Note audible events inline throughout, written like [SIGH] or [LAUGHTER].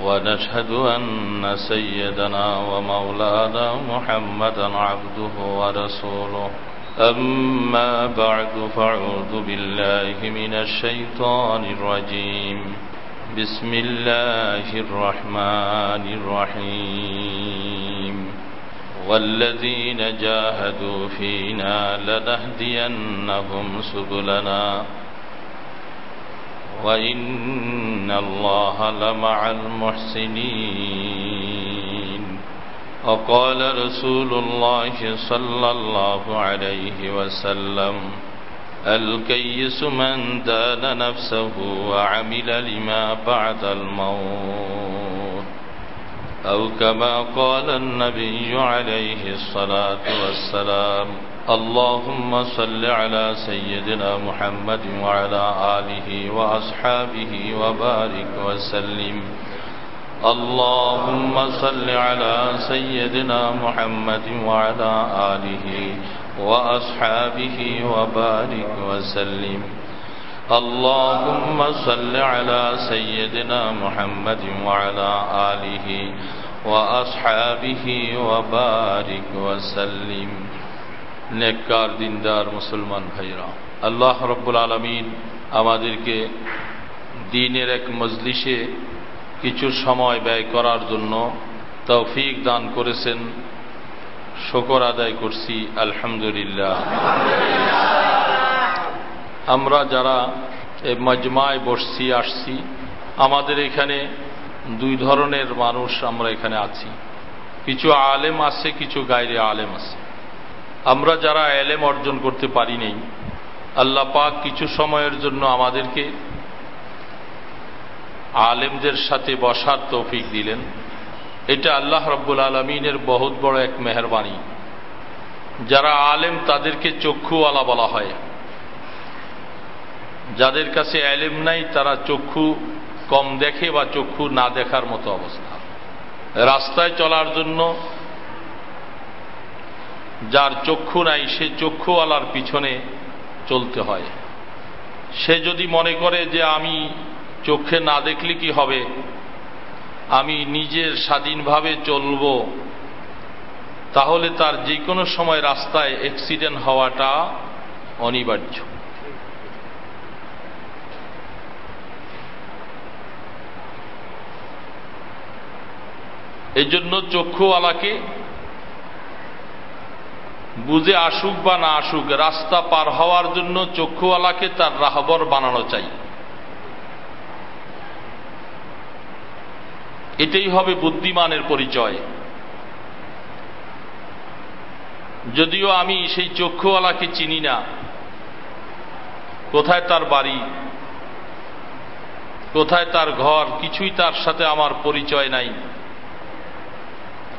ونشهد أن سيدنا ومولانا محمدا عبده ورسوله. أما بعد فأعوذ بالله من الشيطان الرجيم. بسم الله الرحمن الرحيم. والذين جاهدوا فينا لنهدينهم سبلنا وإن الله لمع المحسنين وقال رسول الله صلى الله عليه وسلم الكيس من دان نفسه وعمل لما بعد الموت أو كما قال النبي عليه الصلاة والسلام اللهم صل على سيدنا محمد وعلى آله وأصحابه وبارك وسلم. اللهم صل على سيدنا محمد وعلى آله وأصحابه وبارك وسلم. اللهم صل على سيدنا محمد وعلى آله وأصحابه وبارك وسلم. নেককার, দিনদার মুসলমান ভাইরা আল্লাহ রব্বুল আলমিন আমাদেরকে দিনের এক মজলিসে কিছু সময় ব্যয় করার জন্য তৌফিক দান করেছেন। শকর আদায় করছি, আলহামদুলিল্লাহ। আমরা যারা এই মজমায় বসছি, আসছি, আমাদের এখানে দুই ধরনের মানুষ আমরা এখানে আছি। কিছু আলেম আছে, কিছু গাইরে আলেম আছে। আমরা যারা এলেম অর্জন করতে পারি নেই আল্লাহ পাক কিছু সময়ের জন্য আমাদেরকে আলেমদের সাথে বসার তৌফিক দিলেন। এটা আল্লাহ রব্বুল আলমিনের বহুত বড় এক মেহরবানি। যারা আলেম, তাদেরকে চক্ষুওয়ালা বলা হয়। যাদের কাছে আলেম নাই, তারা চক্ষু কম দেখে বা চক্ষু না দেখার মতো অবস্থা। রাস্তায় চলার জন্য যার চক্ষু নাই, সে চক্ষুওয়ালার পিছনে চলতে হয়। সে যদি মনে করে যে আমি চোখে না দেখলে কি হবে? আমি নিজের স্বাধীনভাবে চলব। তাহলে তার যে কোনো সময় রাস্তায় অ্যাক্সিডেন্ট হওয়াটা অনিবার্য। এজন্য চক্ষুওয়ালাকে বুঝে আসুক বা না আসুক, রাস্তা পার হওয়ার জন্য চক্ষুওয়ালাকে তার রাহবর বানানো চাই। এটাই হবে বুদ্ধিমানের পরিচয়। যদিও আমি সেই চক্ষুওয়ালাকে চিনি না, কোথায় তার বাড়ি, কোথায় তার ঘর, কিছুই তার সাথে আমার পরিচয় নাই।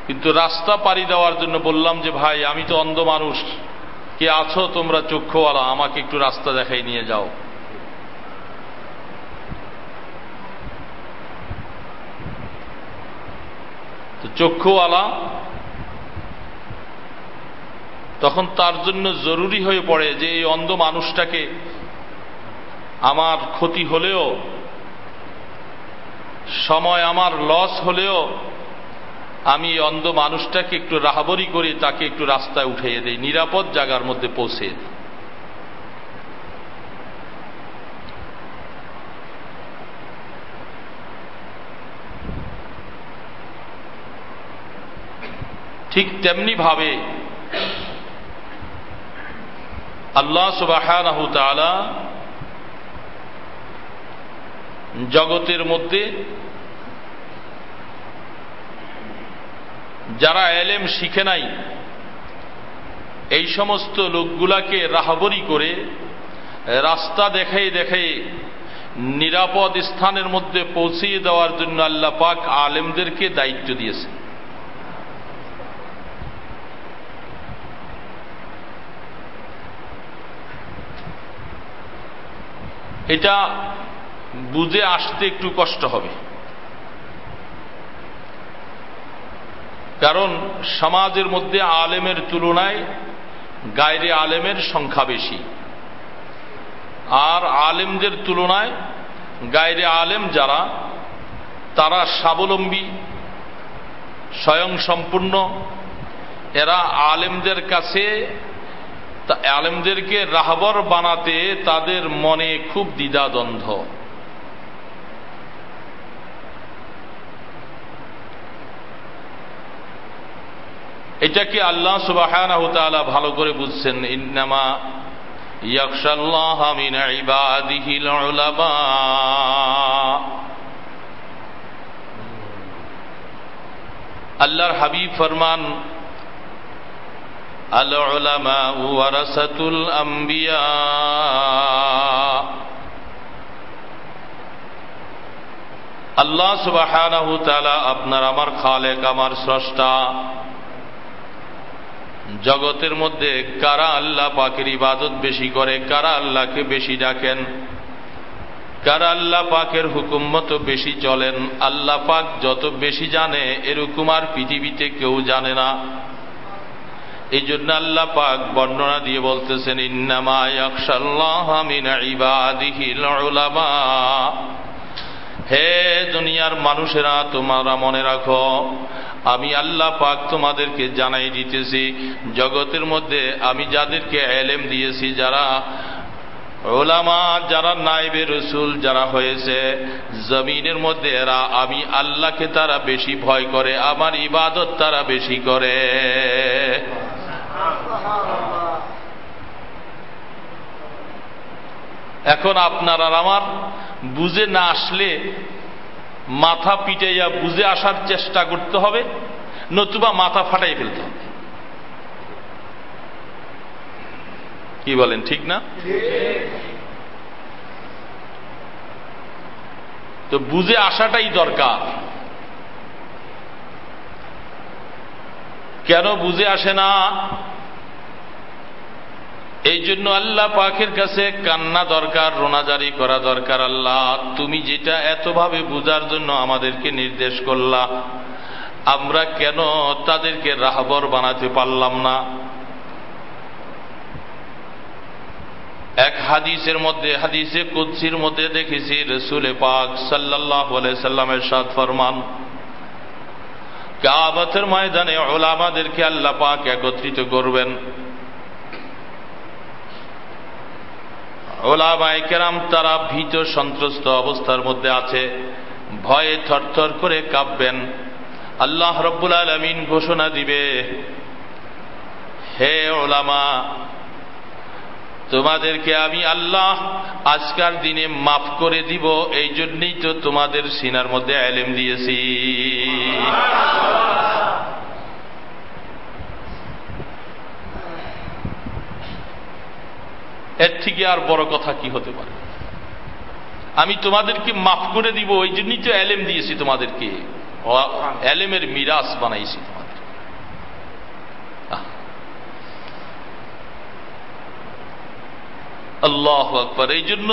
কিন্তু রাস্তা পাড়ি দেওয়ার জন্য বললাম যে, ভাই, আমি তো অন্ধ মানুষ। কে আছো তোমরা চক্ষুওয়ালা? আমাকে একটু রাস্তা দেখাই নিয়ে যাও। তো চক্ষুওয়ালা তখন তার জন্য জরুরি হয়ে পড়ে যে, এই অন্ধ মানুষটাকে আমার ক্ষতি হলেও, সময় আমার লস হলেও আমি অন্ধ মানুষটাকে একটু রাহাবরি করে তাকে একটু রাস্তায় উঠিয়ে দেই, নিরাপদ জায়গার মধ্যে পৌঁছে ঠিক তেমনি ভাবে আল্লাহ সুবাহ জগতের মধ্যে যারা এলেম শিখে নাই, এই সমস্ত লোকগুলাকে রাহবরি করে রাস্তা দেখাই দেখাই নিরাপদ স্থানের মধ্যে পৌঁছিয়ে দেওয়ার জন্য আল্লাহ পাক আলেমদেরকে দায়িত্ব দিয়েছে। এটা বুঝে আসতে একটু কষ্ট হবে। কারণ সমাজের মধ্যে আলেমের তুলনায় গায়রে আলেমের সংখ্যা বেশি। আর আলেমদের তুলনায় গায়রে আলেম যারা, তারা স্বাবলম্বী স্বয়ং সম্পূর্ণ এরা আলেমদের কাছে আলেমদেরকে রাহবর বানাতে তাদের মনে খুব দ্বিধাদ্বন্দ্ব। এটাকে আল্লাহ সুবাহ ভালো করে বুঝছেন, ইন্নামা ইয়াকশাল্লাহ মিন ইবাদিহিল উলামা। আল্লাহর হাবিব ফরমান, আল উলামা ওয়ারাসাতুল আম্বিয়া। আল্লাহ তাআলা আপনার আমার খালেক, আমার স্রষ্টা জগতের মধ্যে কারা আল্লাহ পাকের ইবাদত বেশি করে, কারা আল্লাহকে বেশি ডাকেন? কারা আল্লাহ পাকের হুকুম মতো বেশি চলেন? আল্লাহ পাক যত বেশি জানে, এরকম আর পৃথিবীতে কেউ জানে না। এই জন্য আল্লাহ পাক বর্ণনা দিয়ে বলতেছেন, ইন্নামা হে দুনিয়ার মানুষেরা, তোমরা মনে রাখো, আমি আল্লাহ পাক তোমাদেরকে জানাই দিতেছি, জগতের মধ্যে আমি যাদেরকে এলেম দিয়েছি, যারা ওলামা, যারা নাইবে রসুল, যারা হয়েছে, জমিনের মধ্যে এরা আমি আল্লাহকে তারা বেশি ভয় করে, আমার ইবাদত তারা বেশি করে। এখন আপনার আমার বুঝে না আসলে মাথা পিটাইয়া বুঝে আসার চেষ্টা করতে হবে, নতুবা মাথা ফাটাই ফেলতে হবে। কি বলেন, ঠিক না? তো বুঝে আসাটাই দরকার। কেন বুঝে আসে না? এই জন্য আল্লাহ পাখের কাছে কান্না দরকার, রোনাজারি করা দরকার। আল্লাহ, তুমি যেটা এতভাবে বুঝার জন্য আমাদেরকে নির্দেশ করলা, আমরা কেন তাদেরকে রাহবর বানাতে পারলাম না? এক হাদিসের মধ্যে, হাদিসে কুৎসির মধ্যে দেখেছি, রসুলে পাক সাল্লাহ সাল্লামের সাদ ফরমান, কাবাতের ময়দানে ওলামাদেরকে আল্লাহ পাক একত্রিত করবেন। ওলামাই কেরাম তারা ভীত, সন্ত্রস্ত অবস্থার মধ্যে আছে। ভয়ে থরথর করে কাঁপবেন। আল্লাহ রব্বুল আলমিন ঘোষণা দিবে, হে ওলামা, তোমাদেরকে আমি আল্লাহ আজকার দিনে মাফ করে দিব এই জন্যই তো তোমাদের সিনার মধ্যে অ্যালেম দিয়েছি। এর থেকে আর বড় কথা কি হতে পারে? আমি তোমাদেরকে মাফ করে দিব, ওই জন্যই তো এলেম দিয়েছি তোমাদেরকে। এলেমের মিরাস বানাইছি তোমাদের। আল্লাহ আকবর। এই জন্য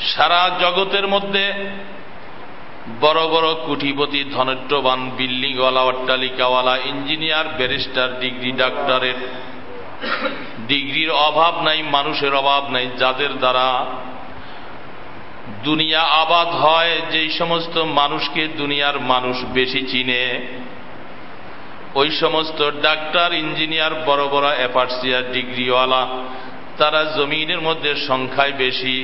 সারা জগতের মধ্যে বড় বড় কুটিপতি ধনট্যবান বিল্ডিংওয়ালা, অট্টালিকাওয়ালা, ইঞ্জিনিয়ার, ব্যারিস্টার, ডিগ্রি ডাক্তারের ডিগ্রির অভাব নাই, মানুষের অভাব নাই, যাদের দ্বারা দুনিয়া আবাদ হয়, যেই সমস্ত মানুষকে দুনিয়ার মানুষ বেশি চিনে, ওই সমস্ত ডাক্তার, ইঞ্জিনিয়ার, বড় বড় অ্যাপার্সিয়ার, ডিগ্রিওয়ালা, তারা জমিনের মধ্যে সংখ্যায় বেশি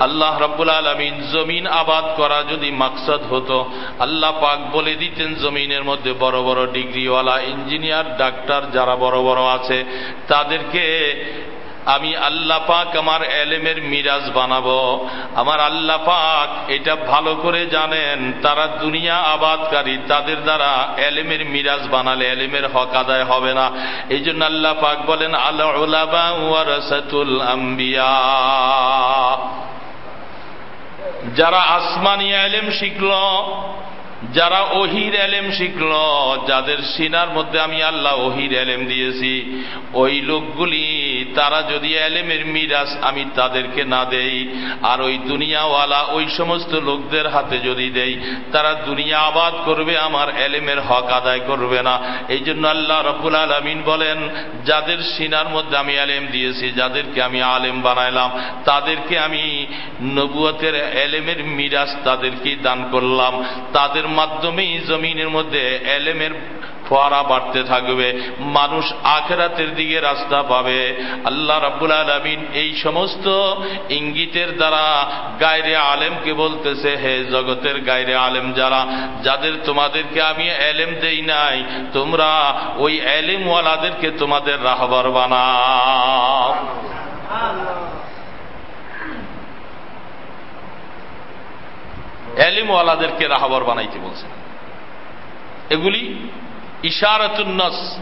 আল্লাহ রব্বুল আলমিন জমিন আবাদ করা যদি মাকসাদ হতো, আল্লাহ পাক বলে দিতেন জমিনের মধ্যে বড় বড় ডিগ্রিওয়ালা ইঞ্জিনিয়ার, ডাক্তার যারা বড় বড় আছে, তাদেরকে আমি আল্লাহ পাক আমার এলেমের মিরাজ বানাবো। আমার আল্লাহ পাক এটা ভালো করে জানেন, তারা দুনিয়া আবাদকারী, তাদের দ্বারা এলেমের মিরাজ বানালে এলেমের হক আদায় হবে না। এই জন্য আল্লাহ পাক বলেন আল্লাহ আম্বিয়া। যারা আসমানি আলেম শিখল যারা ওহির এলেম শিখল, যাদের সিনার মধ্যে আমি আল্লাহ ওহির এলেম দিয়েছি, ওই লোকগুলি, তারা যদি এলেমের মিরাজ আমি তাদেরকে না দেই, আর ওই দুনিয়াওয়ালা ওই সমস্ত লোকদের হাতে যদি দেই, তারা দুনিয়া আবাদ করবে, আমার এলেমের হক আদায় করবে না। এই জন্য আল্লাহ রব্বুল আলমিন বলেন, যাদের সিনার মধ্যে আমি এলেম দিয়েছি, যাদেরকে আমি আলেম বানাইলাম, তাদেরকে আমি নবুয়তের এলেমের মিরাজ তাদেরকেই দান করলাম। তাদের মাধ্যমেই জমিনের মধ্যে এলেমের ফোয়ারা বাড়তে থাকবে, মানুষ আখেরাতের দিকে রাস্তা পাবে। আল্লাহ রাবুল আলমিন এই সমস্ত ইঙ্গিতের দ্বারা গায়রে আলেমকে বলতেছে, হে জগতের গায়রে আলেম যারা, যাদের তোমাদেরকে আমি এলেম দেই নাই, তোমরা ওই এলেমওয়ালাদেরকে তোমাদের রাহবার বানাও। এলিমওয়ালাদেরকে রাহাবর বানাইতে বলছেন। এগুলি ইশারতুন্নস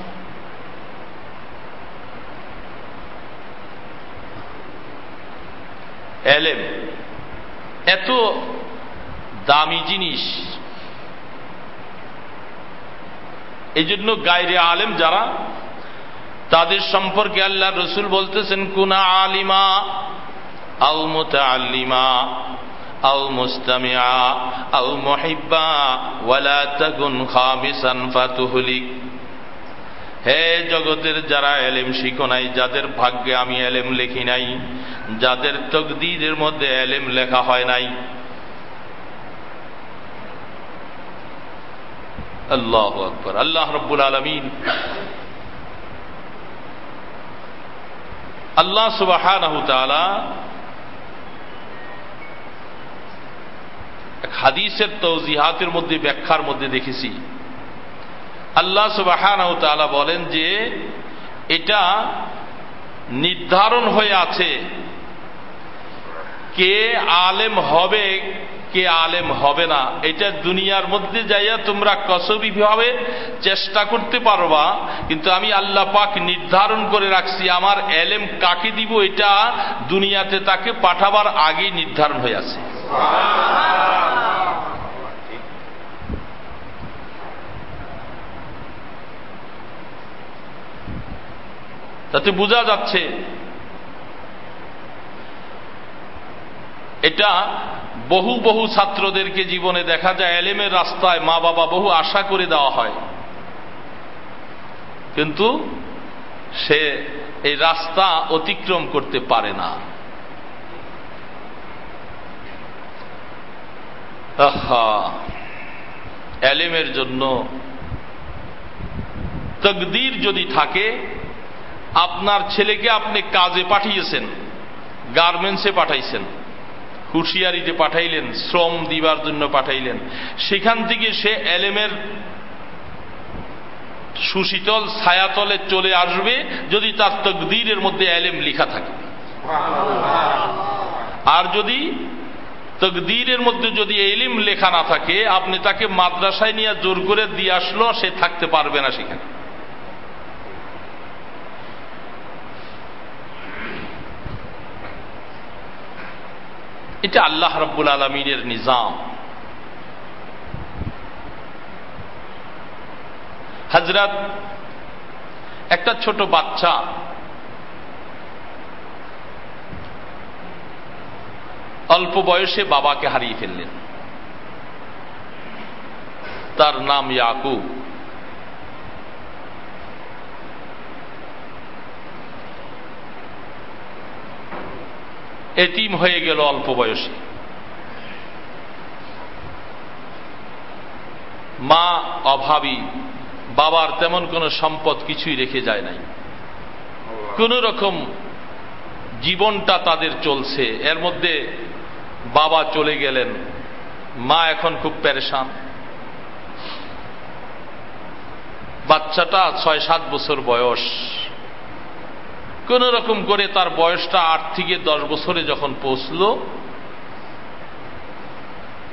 এলেম, এত দামি জিনিস। এই জন্য গায়রে আলেম যারা, তাদের সম্পর্কে আল্লাহ রসুল বলতেছেন, কুনা আলিমা আল আল্লিমা আও মুস্তামিয়া আও মহিব্বা ওয়ালা তাকুন খামিসান ফাতুহলিক হে জগতের যারা এলেম শিখো নাই, যাদের ভাগ্যে আমি এলেম লেখি নাই, যাদের তকদিরের মধ্যে এলেম লেখা হয় নাই। আল্লাহ আকবর, আল্লাহ রব্বুল আলমিন। আল্লাহ সুবাহ হাদিসের তৌজিহাতের মধ্যে, ব্যাখ্যার মধ্যে দেখেছি। আল্লাহ সুবাহ বলেন যে, এটা নির্ধারণ হয়ে আছে কে আলেম হবে, কে আলেম হবে না। এটা দুনিয়ার মধ্যে যাইয়া তোমরা কসবি ভাবে চেষ্টা করতে পারবা, কিন্তু আমি আল্লাহ পাক নির্ধারণ করে রাখছি, আমার এলেম কাকে দিব, এটা দুনিয়াতে তাকে পাঠাবার আগেই নির্ধারণ হয়ে আছে। তাতে বোঝা যাচ্ছে। এটা বহু বহু ছাত্রদেরকে জীবনে দেখা যায়, এলেমের রাস্তায় মা বাবা বহু আশা করে দেওয়া হয়। কিন্তু সে এই রাস্তা অতিক্রম করতে পারে না। এলেমের জন্য তকদির যদি থাকে আপনার ছেলেকে আপনি কাজে পাঠিয়েছেন গার্মেন্টসে পাঠাইছেন হুঁশিয়ারিতে পাঠাইলেন শ্রম দিবার জন্য পাঠাইলেন সেখান থেকে সে এলেমের সুশীতল ছায়াতলে চলে আসবে যদি তার তকদিরের মধ্যে এলেম লিখা থাকে। আর যদি তকদিরের মধ্যে যদি এলিম লেখা না থাকে, আপনি তাকে মাদ্রাসায় নিয়ে জোর করে দিয়ে আসলো, সে থাকতে পারবে না সেখানে। এটা আল্লাহ রব্বুল আলমিনের নিজাম। হজরত একটা ছোট বাচ্চা অল্প বয়সে বাবাকে হারিয়ে ফেললেন। তার নাম ইয়াকুব। এতিম হয়ে গেল অল্প বয়সে। মা অভাবী, বাবার তেমন কোন সম্পদ কিছুই রেখে যায় নাই। কোন রকম জীবনটা তাদের চলছে। এর মধ্যে বাবা চলে গেলেন। মা এখন খুব প্যারেশান বাচ্চাটা ছয় সাত বছর বয়স। কোন রকম করে তার বয়সটা আট থেকে দশ বছরে যখন পৌঁছল,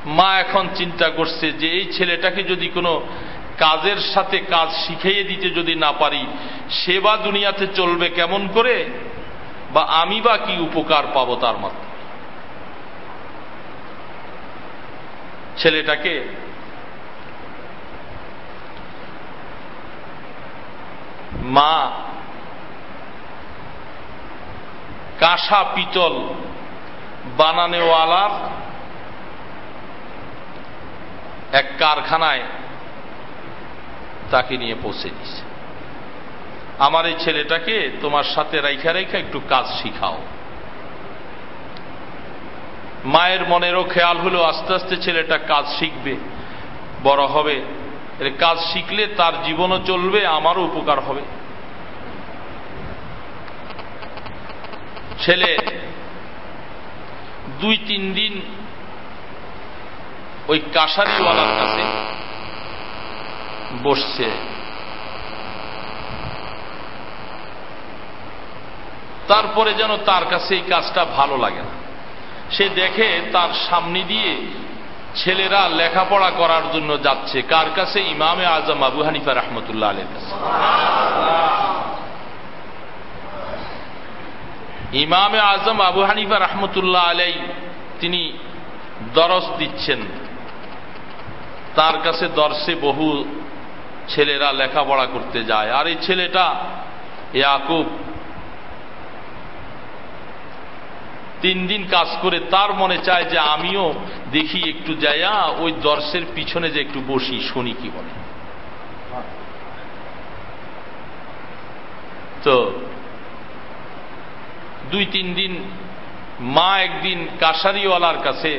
মা এখন চিন্তা করছে যে এই ছেলেটাকে যদি কোনো কাজের সাথে কাজ শিখাইয়ে দিতে যদি না পারি সেবা দুনিয়াতে চলবে কেমন করে? বা আমি বা কি উপকার পাবো তার মাধ্যমে? ছেলেটাকে মা কাঁসা পিতল বানানেওয়ালার এক কারখানায় তাকে নিয়ে পৌঁছে দিছে আমার এই ছেলেটাকে তোমার সাথে রাইখা রাইখা একটু কাজ শিখাও। মায়ের মনেরও খেয়াল হলো, আস্তে আস্তে ছেলেটা কাজ শিখবে, বড় হবে। কাজ শিখলে তার জীবনও চলবে, আমারও উপকার হবে। ছেলে, দুই তিন দিন ওই কাশারিওয়ালার কাছে বসছে। তারপরে যেন তার কাছে এই কাজটা ভালো লাগে না। সে দেখে তার সামনে দিয়ে ছেলেরা লেখাপড়া করার জন্য যাচ্ছে। কার কাছে? ইমামে আজম আবু হানিফা রহমতুল্লাহ আলের কাছে। ইমামে আজম আবু হানিফা রহমতুল্লাহ আলাই তিনি দরস দিচ্ছেন। তার কাছে দর্শে বহু ছেলেরা লেখাপড়া করতে যায়। আর এই ছেলেটা ইয়াকুব তিন দিন কাজ করে, তার মনে চায় যে আমিও দেখি একটু যাইয়া ওই দর্শের পিছনে যে একটু বসি, শুনি কি বলে। তো দুই তিন দিন মা একদিন কাশারিওয়ালার কাছে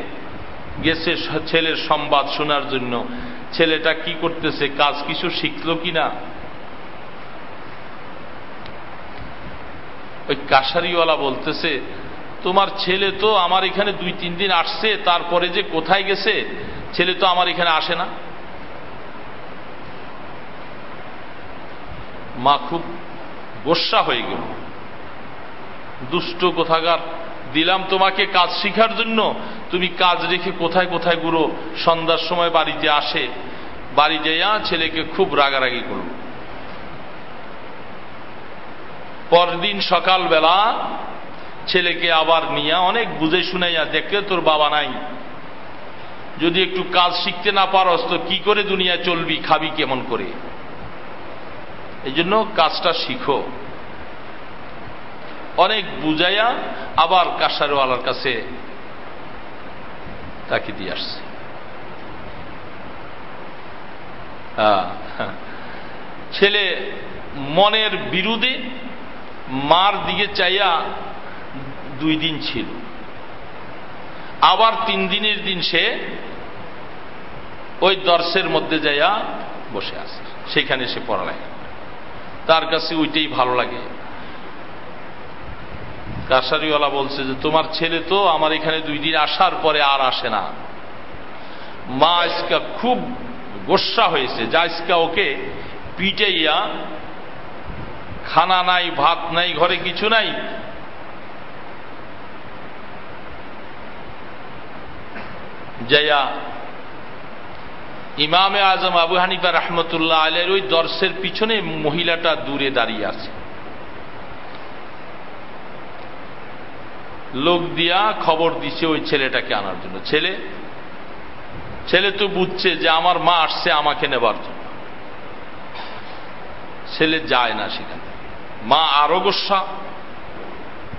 গেছে ছেলের সংবাদ শোনার জন্য। ছেলেটা কি করতেছে, কাজ কিছু শিখল কিনা ওই কাশারিওয়ালা বলতেছে তোমার ছেলে তো আমার এখানে দুই, তিন দিন আসছে, তারপরে যে কোথায় গেছে, ছেলে তো আমার এখানে আসে না। মা খুব গোসা হয়ে গেল। দুষ্ট কোথাকার, দিলাম তোমাকে কাজ শিখার জন্য, তুমি কাজ রেখে কোথায় কোথায় গুরু, সন্ধ্যার সময় বাড়িতে আসে। বাড়ি যাইয়া ছেলেকে খুব রাগারাগি করল। পরদিন সকালবেলা ছেলেকে আবার নিয়ে অনেক বুঝে শুনাইয়া দেখলে তোর বাবা নাই। যদি একটু কাজ শিখতে না পারস, তো কি করে দুনিয়া চলবি, খাবি কেমন করে? এই জন্য কাজটা শিখো। অনেক বুঝাইয়া আবার কাসারওয়ালার কাছে তাকে দিয়ে আসছে। ছেলে মনের বিরুদ্ধে মার দিকে চাইয়া দুই দিন ছিল। আবার তিন দিনের দিন সে ওই দর্শের মধ্যে যাইয়া বসে আছে। সেখানে সে পড়ালেখা তার কাছে ওইটাই ভালো লাগে। কাশারিওয়ালা বলছে যে, তোমার ছেলে তো আমার এখানে দুই দিন আসার পরে আর আসে না। মা আজকা খুব গোসা হয়েছে। যা আজকা ওকে পিটাইয়া, খানা নাই, ভাত নাই, ঘরে কিছু নাই যাইয়া ইমামে আজম আবু হানিফা রহমতুল্লাহ আলের ওই দর্শের পিছনে মহিলাটা দূরে দাঁড়িয়ে আছে। লোক দিয়া খবর দিছে ওই ছেলেটাকে আনার জন্য। ছেলে ছেলে তো বুঝছে যে আমার মা আসছে আমাকে নেবার জন্য। ছেলে যায় না সেখানে। মা আরও গোসা।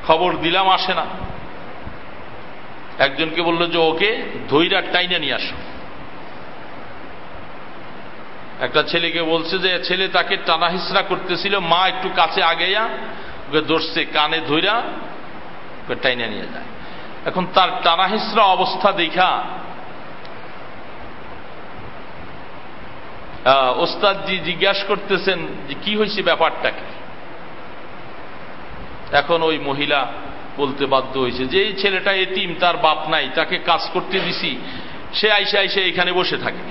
খবর দিলাম আসে না। একজনকে বলল যে ওকে ধৈরার টাইনে নিয়ে আসো। একটা ছেলেকে বলছে যে, ছেলে তাকে টানা হিসরা করতেছিল, মা একটু কাছে আগেয়া, ওকে ধরছে কানে ধৈরা ওকে টাইনে নিয়ে যায়। এখন তার টানা হিসরা অবস্থা দেখা ওস্তাদজি জিজ্ঞাসা করতেছেন যে, কি হয়েছে ব্যাপারটাকে? এখন ওই মহিলা বলতে বাধ্য হয়েছে যে এই ছেলেটা এতিম তার বাপ নাই, তাকে কাজ করতে দিছি। সে আইসে আইসে এখানে বসে থাকে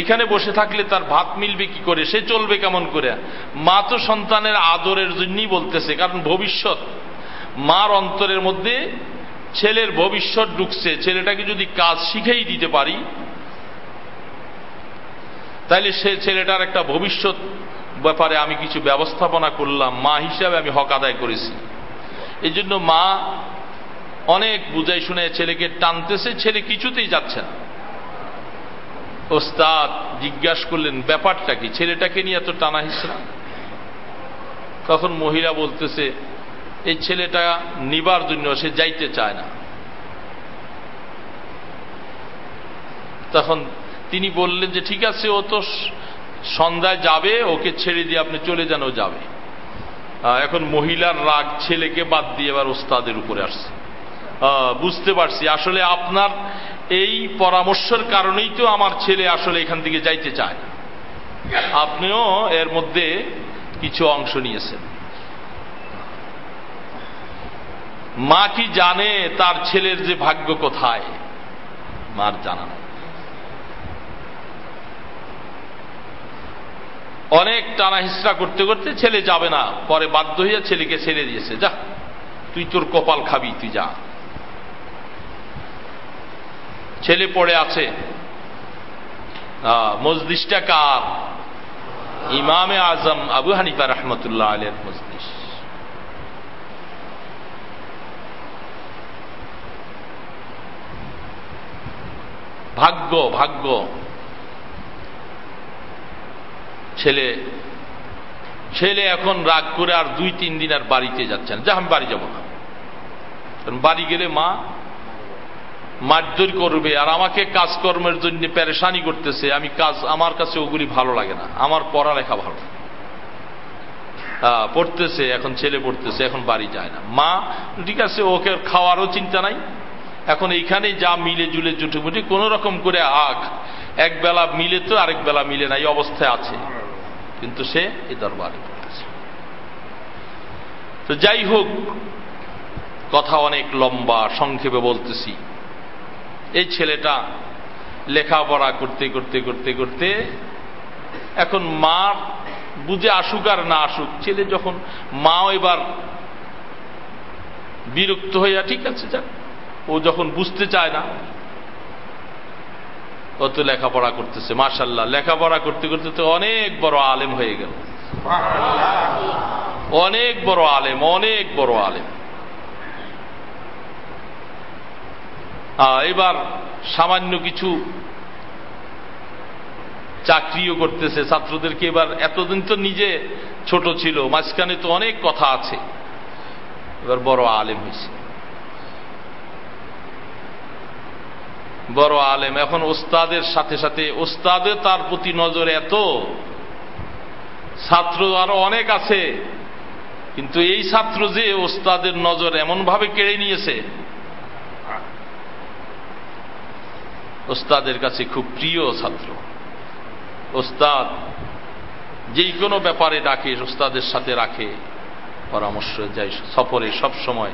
এখানে বসে থাকলে তার ভাত মিলবে কি করে? সে চলবে কেমন করে? মা তো সন্তানের আদরের জন্যই বলতেছে, কারণ ভবিষ্যৎ। মার অন্তরের মধ্যে ছেলের ভবিষ্যৎ ঢুকছে। ছেলেটাকে যদি কাজ শিখেই দিতে পারি তাহলে সে ছেলেটার একটা ভবিষ্যৎ ব্যাপারে আমি কিছু ব্যবস্থাপনা করলাম। মা হিসাবে আমি হক আদায় করেছি। এই মা অনেক বুঝাই শুনে ছেলেকে টানতেছে, ছেলে কিছুতেই যাচ্ছে না। ওস্তাদ জিজ্ঞাসা করলেন, ব্যাপারটা কি? ছেলেটাকে নিয়ে এত টানা হিসরা তখন মহিলা বলতেছে, এই ছেলেটা নিবার জন্য সে যাইতে চায় না। তখন তিনি বললেন যে, ঠিক আছে, ও তো সন্ধ্যায় যাবে, ওকে ছেড়ে দিয়ে আপনি চলে যান যাবে। এখন মহিলার রাগ ছেলেকে বাদ দিয়ে এবার ওস্তাদের উপরে আসছে। বুঝতে পারছি। আসলে আপনার এই পরামর্শের কারণেই তো আমার ছেলে আসলে এখান থেকে যাইতে চায়। আপনিও এর মধ্যে কিছু অংশ নিয়েছেন। মা কি জানে তার ছেলের যে ভাগ্য কোথায়? মার জানা নাই। অনেক টানা হিসরা করতে করতে ছেলে যাবে না। পরে বাধ্য হইয়া ছেলেকে ছেড়ে দিয়েছে। যা, তুই তোর কপাল খাবি, তুই যা। ছেলে পড়ে আছে। মজলিসটা কার? ইমামে আজম আবু হানিফা রহমতুল্লাহ আলের মজলিস। ভাগ্য ভাগ্য। ছেলে। ছেলে এখন রাগ করে আর দুই, তিন দিন আর বাড়িতে যাচ্ছেন যা আমি বাড়ি যাব না। কারণ বাড়ি গেলে মা মারধর করবে আর আমাকে কাজকর্মের জন্য প্যারেশানি করতেছে। আমি কাজ, আমার কাছে ওগুলি ভালো লাগে না। আমার পড়ালেখা ভালো পড়তেছে, এখন ছেলে পড়তেছে, এখন বাড়ি যায় না। মা, ঠিক আছে, ওকে খাওয়ারও চিন্তা নাই। এখন এইখানে যা মিলে জুলে জুটুমুটি কোন রকম করে আখ এক বেলা মিলে তো আরেক বেলা মিলে না, এই অবস্থায় আছে। কিন্তু সে এই দরবারে পড়েছে। তো যাই হোক, কথা অনেক লম্বা, সংক্ষেপে বলতেছি। এই ছেলেটা লেখাপড়া করতে করতে করতে করতে এখন মা বুঝে আসুক আর না আসুক, ছেলে যখন মাও এবার বিরক্ত হইয়া, ঠিক আছে, যাক, ও যখন বুঝতে চায় না ও তো লেখাপড়া করতেছে মার্শাল্লাহ লেখাপড়া করতে করতে তো অনেক বড় আলেম হয়ে গেল। অনেক বড় আলেম, অনেক বড় আলেম। এবার সামান্য কিছু চাকরিও করতেছে, ছাত্রদেরকে এবার এতদিন তো নিজে ছোট ছিল, মাঝখানে তো অনেক কথা আছে। এবার বড় আলেম হয়েছে। বড় আলেম। এখন ওস্তাদের সাথে সাথে ওস্তাদে তার প্রতি নজর এত, ছাত্র আরও অনেক আছে। কিন্তু এই ছাত্র যে ওস্তাদের নজর এমনভাবে কেড়ে নিয়েছে ওস্তাদের কাছে খুব প্রিয় ছাত্র। ওস্তাদ যেই কোনো ব্যাপারে ডাকে ওস্তাদের সাথে রাখে, পরামর্শ যায় সফরে সব সময়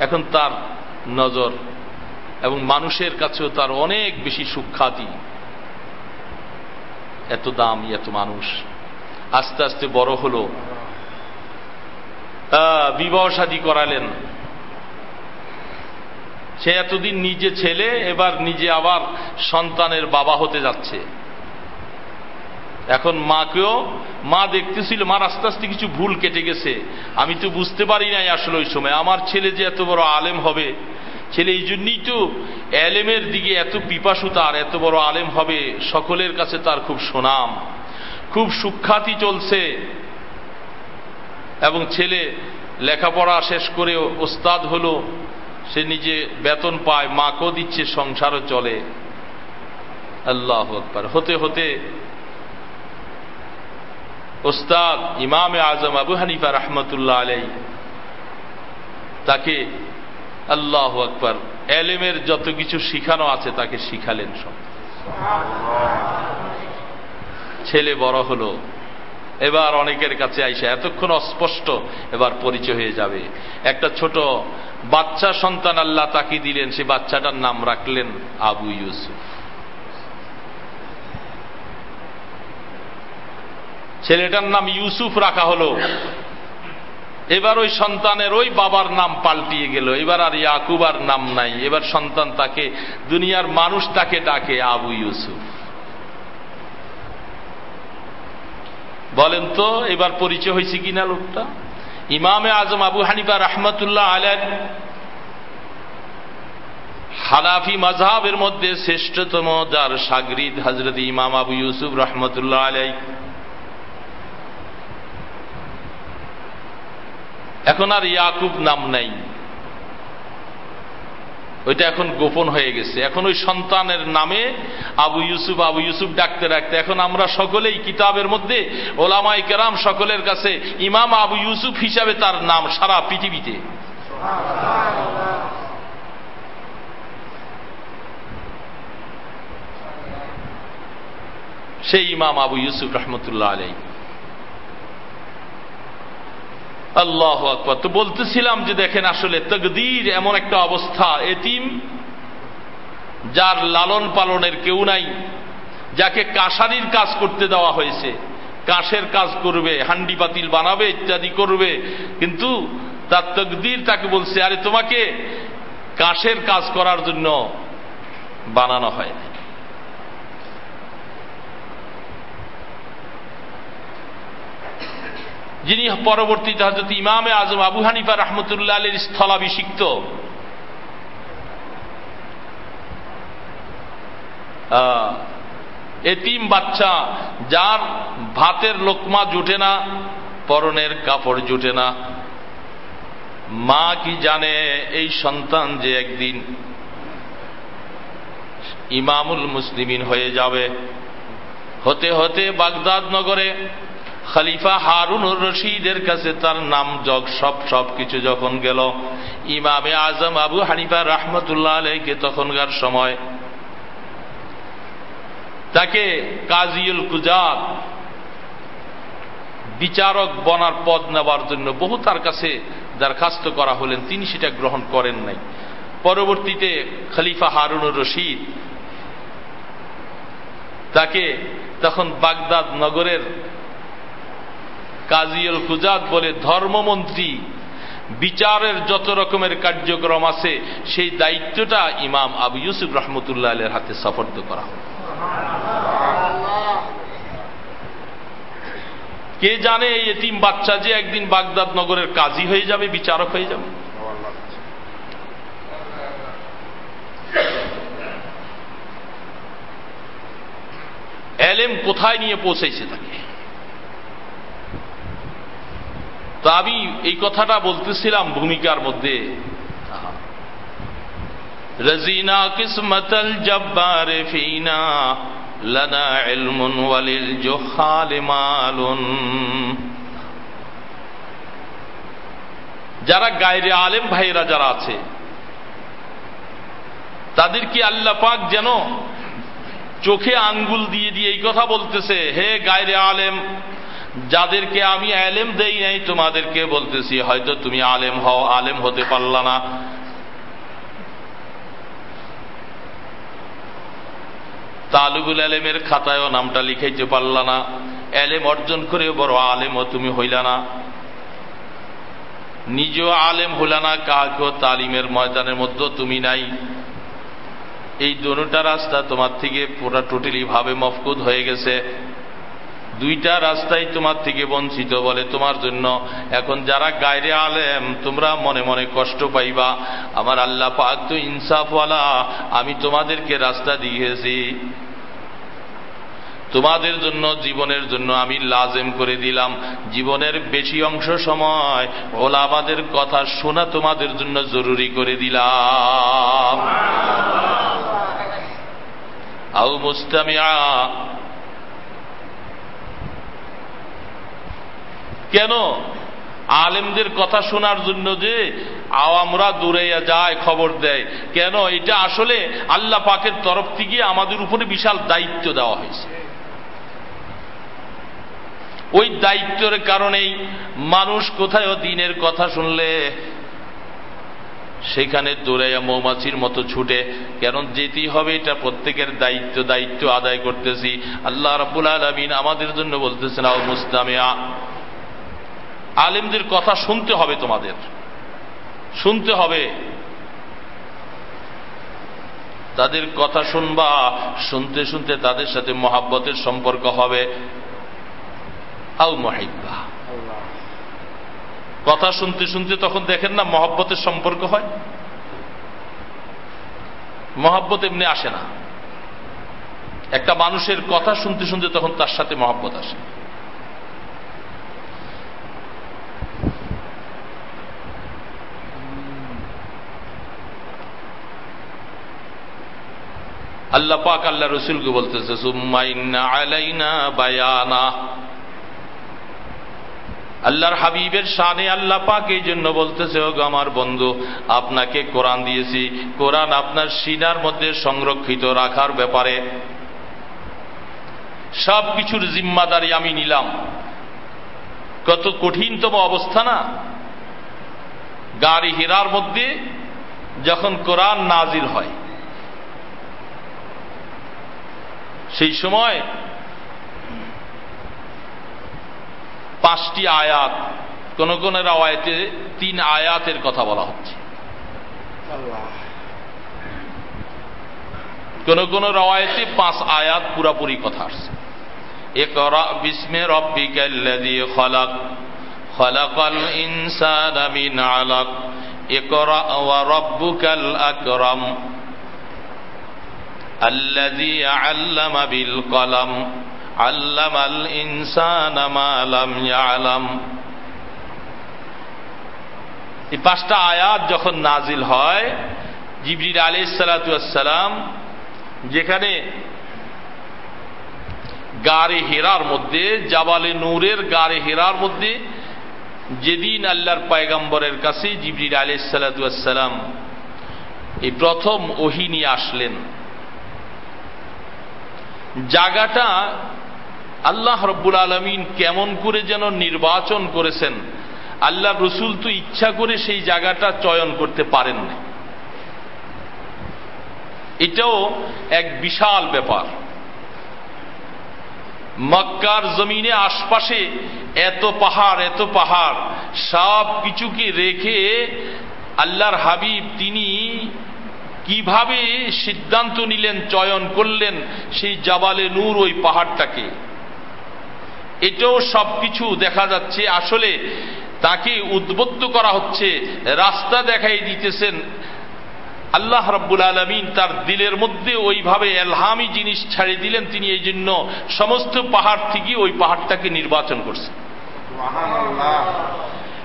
এখন তার নজর এবং মানুষের কাছেও তার অনেক বেশি সুখ্যাতি। এত দাম, এত মানুষ। আস্তে আস্তে বড় হল। বিবাহ শাদী করালেন। সে এতদিন নিজে ছেলে, এবার নিজে আবার সন্তানের বাবা হতে যাচ্ছে। এখন মাকেও, মা দেখতেছিল, মার আস্তে আস্তে কিছু ভুল কেটে গেছে। আমি তো বুঝতে পারি নাই আসলে ওই সময়। আমার ছেলে যে এত বড় আলেম হবে ছেলে, এই জন্যই তো এলেমের দিকে এত পিপাসু তার, এত বড় আলেম হবে, সকলের কাছে তার খুব সুনাম। খুব সুখ্যাতি চলছে। এবং ছেলে লেখাপড়া শেষ করে ওস্তাদ হল, সে নিজে বেতন পায়, মাকেও দিচ্ছে, সংসারও চলে। আল্লাহ আকবর। হতে হতে ওস্তাদ ইমামে আজম আবু হানিফা রহমতুল্লাহ আলাই তাকে আল্লাহ আকবর। এলেমের যত কিছু শিখানো আছে তাকে শিখালেন সব। ছেলে বড় হলো, এবার অনেকের কাছে আইসে এতক্ষণ অস্পষ্ট, এবার পরিচয় হয়ে যাবে। একটা ছোট বাচ্চা সন্তান আল্লাহ তাকে দিলেন, সে বাচ্চাটার নাম রাখলেন আবু ইউসুফ। ছেলেটার নাম ইউসুফ রাখা হলো। এবার ওই সন্তানের ওই বাবার নাম পাল্টিয়ে গেল। এবার আর ইয়াকুবার নাম নাই। এবার সন্তান তাকে, দুনিয়ার মানুষ তাকে ডাকে আবু ইউসুফ। বলেন তো, এবার পরিচয় হয়েছে কিনা লোকটা? ইমামে আজম আবু হানিফা রহমতুল্লাহ আলেন হানাফি মজাহের মধ্যে শ্রেষ্ঠতম যার সাগরিদ হজরত ইমাম আবু ইউসুফ রহমতুল্লাহ আলাই এখন আর ইয়াকুব নাম নেই। ওইটা এখন গোপন হয়ে গেছে। এখন ওই সন্তানের নামে আবু ইউসুফ আবু ইউসুফ ডাকতে ডাকতে এখন আমরা সকলেই কিতাবের মধ্যে ওলামাই কেরাম সকলের কাছে ইমাম আবু ইউসুফ হিসাবে তার নাম সারা পৃথিবীতে। সেই ইমাম আবু ইউসুফ রহমতুল্লাহ আলাই আল্লাহ আকবর। তো বলতেছিলাম যে দেখেন আসলে তকদির এমন একটা অবস্থা, এতিম, যার লালন পালনের কেউ নাই, যাকে কাশারির কাজ করতে দেওয়া হয়েছে কাশের কাজ করবে, হান্ডি পাতিল বানাবে, ইত্যাদি করবে, কিন্তু তার তকদির তাকে বলছে, আরে তোমাকে কাশের কাজ করার জন্য বানানো হয় যিনি পরবর্তীতে হজরত ইমামে আজম আবু হানিফা রহমতুল্লাহ আলীর স্থলাভিষিক্ত। এতিম বাচ্চা, যার ভাতের লোকমা জুটে না, পরনের কাপড় জুটে না। মা কি জানে এই সন্তান যে একদিন ইমামুল মুসলিমিন হয়ে যাবে। হতে হতে বাগদাদ নগরে খলিফা হারুনুর রশিদের কাছে তার নাম জগ সব সব কিছু যখন গেল, ইমামে আজম আবু হানিফা রহমতুল্লাহ আলহকে তখনকার সময় তাকে কাজিউল কুজাত বিচারক বনার পদ নেওয়ার জন্য বহু তার কাছে দরখাস্ত করা হলেন, তিনি সেটা গ্রহণ করেন নাই। পরবর্তীতে খলিফা হারুনুর রশিদ তাকে তখন বাগদাদ নগরের কাজিউল কুজাত বলে ধর্মমন্ত্রী, বিচারের যত রকমের কার্যক্রম আছে, সেই দায়িত্বটা ইমাম আবু ইউসুফ রহমতুল্লাহ আলের হাতে সফর্দ করা কে জানে এই এতিম বাচ্চা যে একদিন বাগদাদ নগরের কাজী হয়ে যাবে, বিচারক হয়ে যাবে? এলেম কোথায় নিয়ে পৌঁছাইছে তাকে? তো আমি এই কথাটা বলতেছিলাম ভূমিকার মধ্যে। রজিনা কিসমতল জব্বার ফিনা, লনা ইলমুন ওয়ালিল জোহাল মালুন। যারা গায়রে আলেম ভাইরা যারা আছে, তাদের কি আল্লাহ পাক যেন চোখে আঙ্গুল দিয়ে দিয়ে এই কথা বলতেছে, হে গায়রে আলেম যাদেরকে আমি আলেম দেই নাই, তোমাদেরকে বলতেছি, হয়তো তুমি আলেম হও, আলেম হতে পারলা না। তালুবুল আলেমের খাতায়ও নামটা লিখাইতে পারলা না। এলেম অর্জন করে বড় আলেমও তুমি হইলা না। নিজেও আলেম হইলা না কাকেও তালিমের ময়দানের মধ্যে তুমি নাই। এই দনুটা রাস্তা তোমার থেকে পুরা টোটালি ভাবে মফকুদ হয়ে গেছে। দুইটা রাস্তাই তোমার থেকে বঞ্চিত বলে তোমার জন্য। এখন যারা গায়রে আলেম, তোমরা মনে মনে কষ্ট পাইবা। আমার আল্লাহ পাক তো ইনসাফওয়ালা, আমি তোমাদেরকে রাস্তা দিয়েছি। তোমাদের জন্য, জীবনের জন্য আমি লাজেম করে দিলাম। জীবনের বেশি অংশ সময় ওলামাদের কথা শোনা তোমাদের জন্য জরুরি করে দিলাম। আউ মুস্তামিয়া কেন? আলেমদের কথা শোনার জন্য যে আওয়ামরা দূরে যায়, খবর দেয়। কেন? এটা আসলে আল্লাহ পাকের তরফ থেকে আমাদের উপরে বিশাল দায়িত্ব দেওয়া হয়েছে। ওই দায়িত্বের কারণেই মানুষ কোথায় দিনের কথা শুনলে সেখানে দৌড়াইয়া মৌমাছির মতো ছুটে। কারণ যেতেই হবে, এটা প্রত্যেকের দায়িত্ব দায়িত্ব আদায় করতেছি। আল্লাহ রাবুল আলমিন আমাদের জন্য বলতেছেন, আও মুস্তামিয়া আলিমদের কথা শুনতে হবে তোমাদের। শুনতে হবে। তাদের কথা শুনবা, শুনতে শুনতে তাদের সাথে মহাব্বতের সম্পর্ক হবে। আউ মহিব্বা। কথা শুনতে শুনতে তখন দেখেন না মহব্বতের সম্পর্ক হয়। মহাব্বত এমনি আসে না। একটা মানুষের কথা শুনতে শুনতে তখন তার সাথে মহাব্বত আসে। আল্লাহ পাক আল্লাহ রসুলকে বলতেছে আল্লাহর হাবিবের শানে আল্লাহ পাক এই জন্য বলতেছে ও আমার বন্ধু, আপনাকে কোরআন দিয়েছি। কোরআন আপনার সিনার মধ্যে সংরক্ষিত রাখার ব্যাপারে সব কিছুর জিম্মাদারি আমি নিলাম। কত কঠিনতম অবস্থা না? গাড়ি হীরার মধ্যে যখন কোরআন নাজির হয় সেই সময় পাঁচটি আয়াত কোন কোন রাওয়ায়তে তিন আয়াতের কথা বলা হচ্ছে কোন কোন রাওয়ায়তে পাঁচ আয়াত পুরাপুরি কথা আসছে اقرأ باسم ربك الذي خلق خلق الإنسان من علق اقرأ وربك الأكرم الذي علم بالقلم علم الإنسان ما لم يعلم এই পাঁচটা আয়াত যখন নাজিল হয় জিবরির আলী সালাতাম যেখানে গাড়ে হেরার মধ্যে জাবালে নূরের গাড়ে হেরার মধ্যে যেদিন আল্লাহর পায়গাম্বরের কাছে জিবরির আলী সালাতাম এই প্রথম ওহি নিয়ে আসলেন জায়গাটা আল্লাহ রব্বুল আলমিন কেমন করে যেন নির্বাচন করেছেন আল্লাহ রসুল তো ইচ্ছা করে সেই জায়গাটা চয়ন করতে পারেন না এটাও এক বিশাল ব্যাপার। মক্কার জমিনে আশপাশে এত পাহাড় এত পাহাড় সব কিছুকে রেখে আল্লাহর হাবিব তিনি কীভাবে সিদ্ধান্ত নিলেন, চয়ন করলেন সেই জাবালে নূর ওই পাহাড়টাকে? এটাও সবকিছু দেখা যাচ্ছে। আসলে তাকে উদ্বুদ্ধ করা হচ্ছে, রাস্তা দেখাই দিতেছেন। আল্লাহ রব্বুল আলমিন তার দিলের মধ্যে ওইভাবে এলহামি জিনিস ছাড়ি দিলেন, তিনি এই জন্য সমস্ত পাহাড় থেকে ওই পাহাড়টাকে নির্বাচন করছেন।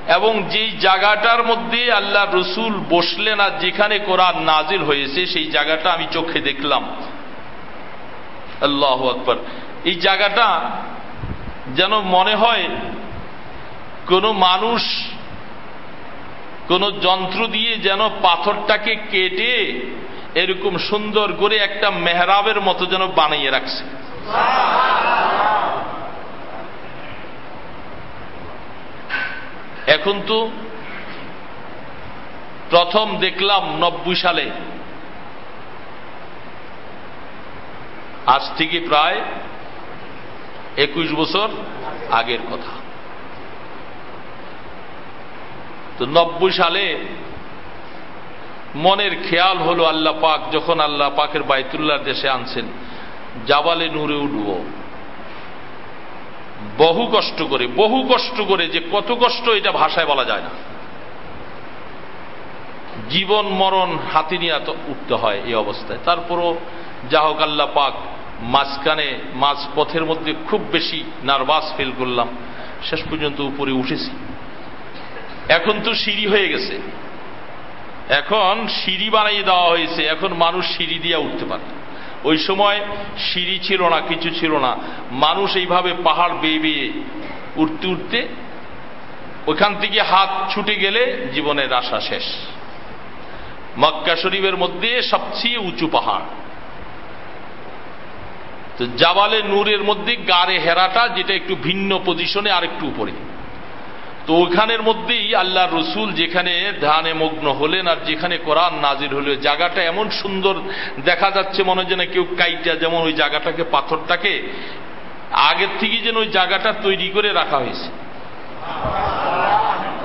এবং যেই জায়গাটার মধ্যে আল্লাহ রসুল বসলেন আর যেখানে কোরআন নাজিল হয়েছে, সেই জায়গাটা আমি চোখে দেখলাম। আল্লাহ আকবর। এই জায়গাটা যেন মনে হয় কোনো মানুষ কোন যন্ত্র দিয়ে যেন পাথরটাকে কেটে এরকম সুন্দর করে একটা মেহরাবের মতো যেন বানিয়ে রাখছে। এখন তো প্রথম দেখলাম নব্বই সালে। আজ থেকে প্রায় একুশ বছর আগের কথা। তো নব্বই সালে মনের খেয়াল হলো আল্লাহ পাক, যখন আল্লাহ পাকের বাইতুল্লাহ দেশে আনছেন, জাবালে নূরে উঠব। বহু কষ্ট করে, বহু কষ্ট করে যে কত কষ্ট এটা ভাষায় বলা যায় না। জীবন, মরণ হাতি নিয়ে উঠতে হয় এই অবস্থায়। তারপরও যা হোক আল্লাহ পাক মাঝখানে মাঝ পথের মধ্যে খুব বেশি নার্ভাস ফিল করলাম। শেষ পর্যন্ত উপরে উঠেছি। এখন তো সিঁড়ি হয়ে গেছে। এখন সিঁড়ি বানিয়ে দেওয়া হয়েছে। এখন মানুষ সিঁড়ি দিয়ে উঠতে পারে ওই সময় সিঁড়ি ছিল না, কিছু ছিল না। মানুষ এইভাবে পাহাড় বেয়ে বেয়ে উঠতে উঠতে ওইখান থেকে হাত ছুটে গেলে জীবনের আশা শেষ। মক্কা শরীফের মধ্যে সবচেয়ে উঁচু পাহাড়। তো জাবালে নূরের মধ্যে গাড়ে হেরাটা, যেটা একটু ভিন্ন পজিশনে আর একটু উপরে। তো ওখানের মধ্যেই আল্লাহ রসুল যেখানে ধ্যানে মগ্ন হলেন আর যেখানে কোরআন নাজির হলো জায়গাটা এমন সুন্দর দেখা যাচ্ছে মনে হয় যেন কেউ কাইটা যেমন ওই জায়গাটাকে, পাথরটাকে, আগের থেকে যেন ওই জায়গাটা তৈরি করে রাখা হয়েছে।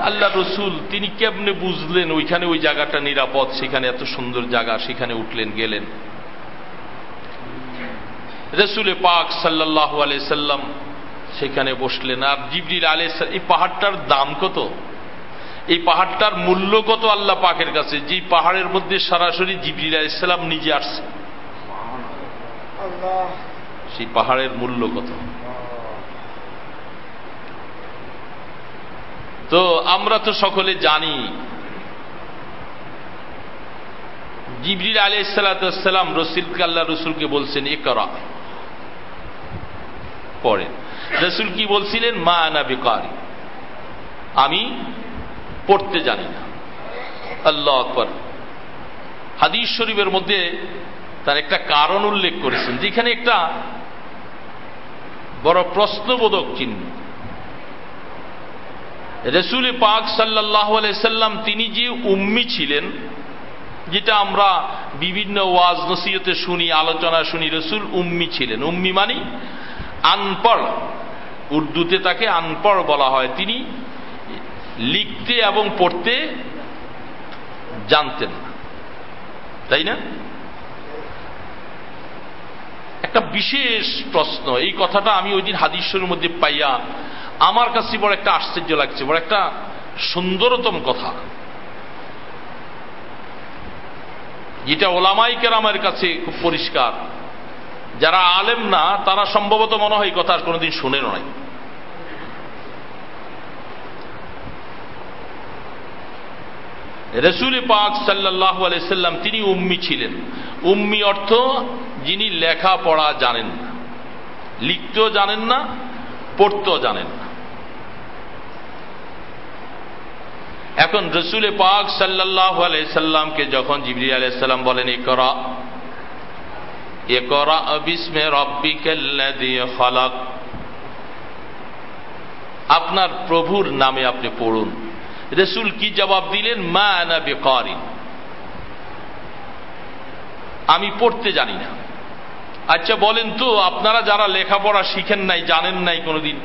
আল্লাহ রসুল, তিনি কেমনে বুঝলেন ওইখানে ওই জায়গাটা নিরাপদ, সেখানে এত সুন্দর জায়গা, সেখানে উঠলেন, গেলেন। রসুলে পাক সাল্লাহ আলাই সাল্লাম সেখানে বসলেন। আর জিবরিল আলে এই পাহাড়টার দাম কত? এই পাহাড়টার মূল্য কত আল্লাহ পাকের কাছে? যে পাহাড়ের মধ্যে সরাসরি জিবরিল আলাইসাল্লাম নিজে আসছে। সেই পাহাড়ের মূল্য কত? তো আমরা তো সকলে জানি জিবরিল আলী সাল্লাম রসিল কাল্লা রসুলকে বলছেন এ করা পড়েন। রসুল কি বলছিলেন? মা আনা বেকারি আমি পড়তে জানি না। আল্লাহ আকবর। হাদিস শরীফের মধ্যে তার একটা কারণ উল্লেখ করেছেন, যেখানে একটা বড় প্রশ্নবোধক চিহ্ন। রসুল পাক সাল্লাহ সাল্লাম, তিনি যে উম্মি ছিলেন, যেটা আমরা বিভিন্ন ওয়াজ নসিহতে শুনি, আলোচনা শুনি, রসুল উম্মি ছিলেন। উম্মি মানি আনপড়। উর্দুতে তাকে আনপড় বলা হয়। তিনি লিখতে এবং পড়তে জানতেন না। তাই না? একটা বিশেষ প্রশ্ন। এই কথাটা আমি ওই দিন হাদিসের মধ্যে পাইয়া আমার কাছে বড় একটা আশ্চর্য লাগছে, বড় একটা সুন্দরতম কথা। যেটা ওলামাই কেরামের কাছে খুব পরিষ্কার। যারা আলেম না, তারা সম্ভবত মনে হয় কথা আর কোনোদিন শুনেন নাই। রসুল পাক সাল্লাহ আলাইসাল্লাম তিনি উম্মি ছিলেন। উম্মি অর্থ যিনি লেখা পড়া জানেন না, লিখতেও জানেন না, পড়তেও জানেন না। এখন রসুল পাক সাল্লাহ আলাইসাল্লামকে যখন জিবরি আলাইসাল্লাম বলেন এই করা আপনার প্রভুর নামে আপনি পড়ুন। রসুল কি জবাব দিলেন? মা আনা বেকারিন। আমি পড়তে জানি না। আচ্ছা বলেন তো, আপনারা যারা লেখাপড়া শিখেন নাই, জানেন নাই কোনোদিন?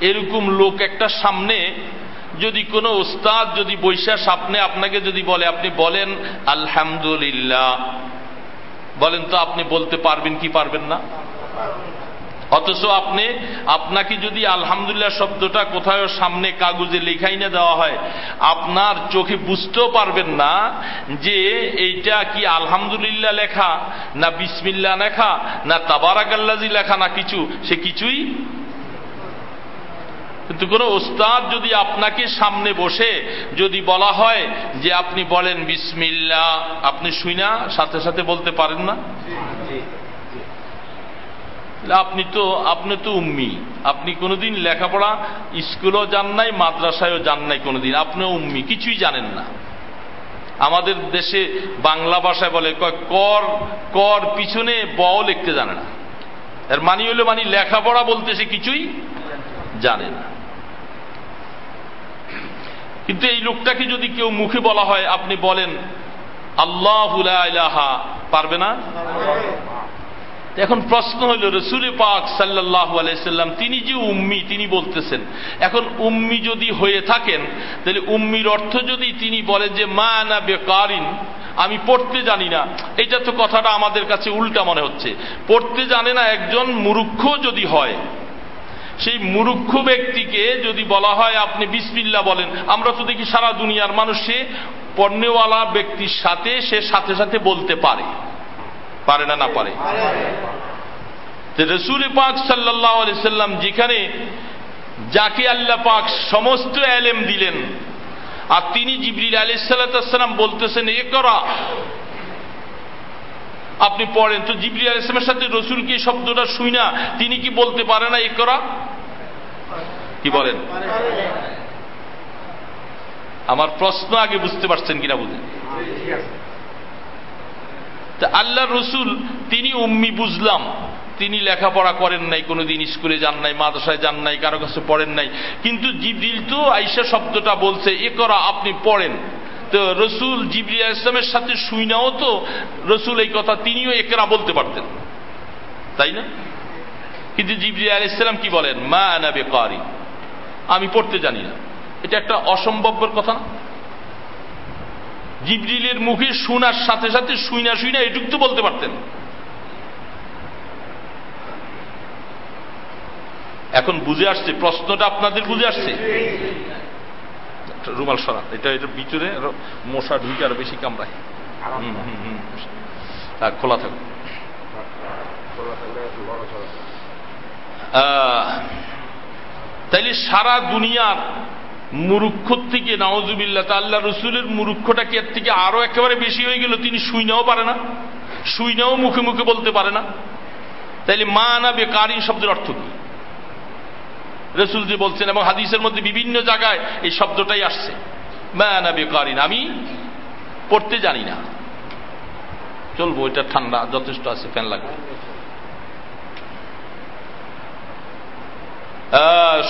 এরকম লোক একটা সামনে, যদি কোনো ওস্তাদ, যদি বৈশা সামনে আপনাকে যদি বলে, আপনি বলেন, আলহামদুলিল্লাহ। বলেন তো আপনি বলতে পারবেন কি পারবেন না? অথচ আপনি, আপনাকে যদি আলহামদুলিল্লাহ শব্দটা কোথায় সামনে কাগজে লেখাই না দেওয়া হয়, আপনার চোখে বুঝতেও পারবেন না যে এইটা কি আলহামদুলিল্লাহ লেখা, না বিসমিল্লা লেখা, না তাবারাকাল্লাজি লেখা, না কিছু, সে কিছুই কিন্তু কোন ওস্তাদ যদি আপনাকে সামনে বসে যদি বলা হয় যে আপনি বলেন বিসমিল্লা, আপনি শুই না সাথে সাথে বলতে পারেন না? আপনি তো আপনি তো উম্মি। আপনি কোনোদিন লেখাপড়া স্কুলও যান নাই, মাদ্রাসায়ও যান নাই কোনোদিন। আপনিও উম্মি, কিছুই জানেন না। আমাদের দেশে বাংলা ভাষায় বলে কর কর পিছনে বও লিখতে জানে না। এর মানি হলে মানি লেখাপড়া বলতে সে কিছুই জানে না। কিন্তু এই লোকটাকে যদি কেউ মুখে বলা হয়, আপনি বলেন, আল্লাহ পারবে না? এখন প্রশ্ন হইল রসুল পাক সাল্লাহ আলাইসাল্লাম তিনি যে উম্মি, তিনি বলতেছেন, এখন উম্মি যদি হয়ে থাকেন, তাহলে উম্মির অর্থ যদি তিনি বলেন যে, মা না বেকারিন, আমি পড়তে জানি না, এটা তো কথাটা আমাদের কাছে উল্টা মনে হচ্ছে, পড়তে জানে না একজন মুরুক্ষ যদি হয় সেই মুরুক্ষ ব্যক্তিকে যদি বলা হয়, আপনি বিসমিল্লা বলেন। আমরা তো দেখি সারা দুনিয়ার মানুষ, সে পণ্যওয়ালা ব্যক্তির সাথে সে সাথে সাথে বলতে পারে। পারে না না পারে? রসুল পাক সাল্লাহ সাল্লাম যেখানে যাকে আল্লাহ পাক সমস্ত এলেম দিলেন, আর তিনি জিবরিল আলি সাল্লাম বলতেছেন, এ করা আপনি পড়েন। তো জিবরি আলাইসলামের সাথে রসুল কি শব্দটা শুই না? তিনি কি বলতে পারে না এ করা কি বলেন? আমার প্রশ্ন আগে বুঝতে পারছেন কিনা বুঝেন। আল্লাহ রসুল, তিনি উম্মি বুঝলাম। তিনি লেখাপড়া করেন নাই, কোনোদিন স্কুলে যান নাই, মাদ্রাসায় যান নাই, কারও কাছে পড়েন নাই। কিন্তু জিবরিল তো আইসা শব্দটা বলছে এ করা আপনি পড়েন। তো রসুল জিবরি ইসলামের সাথে শুইনাও তো, রসুল এই কথা তিনিও একরা বলতে পারতেন। তাই না? কিন্তু জিবরি আল ইসলাম কি বলেন? মা আনাবে কারি আমি পড়তে জানি না। এটা একটা অসম্ভবের কথা না? জিবরিলের মুখে শোনার সাথে সাথে শুইনা শুইনা এটুক তো বলতে পারতেন। এখন বুঝে আসছে, প্রশ্নটা আপনাদের বুঝে আসছে? রুমাল সরা। এটা এটার ভিতরে মশা ঢুকে আরও বেশি কামড়ায়। খোলা থাকুক তাইলে সারা দুনিয়ার মুরুক্ষ থেকে নওয়াজুবিল্লাহ আল্লাহ রসুলের মুরুক্ষটা কি এর থেকে আরও একেবারে বেশি হয়ে গেল? তিনি শুই শুইনাও পারে না শুই শুইনাও মুখে মুখে বলতে পারে না। তাইলে মা না বেকারী শব্দের অর্থ কি? রসুল যে বলছেন এবং হাদিসের মধ্যে বিভিন্ন জায়গায় এই শব্দটাই আসছে। মা না বেকারিন আমি পড়তে জানি না। চলবো, এটা ঠান্ডা, যথেষ্ট আছে, ফ্যান লাগবে।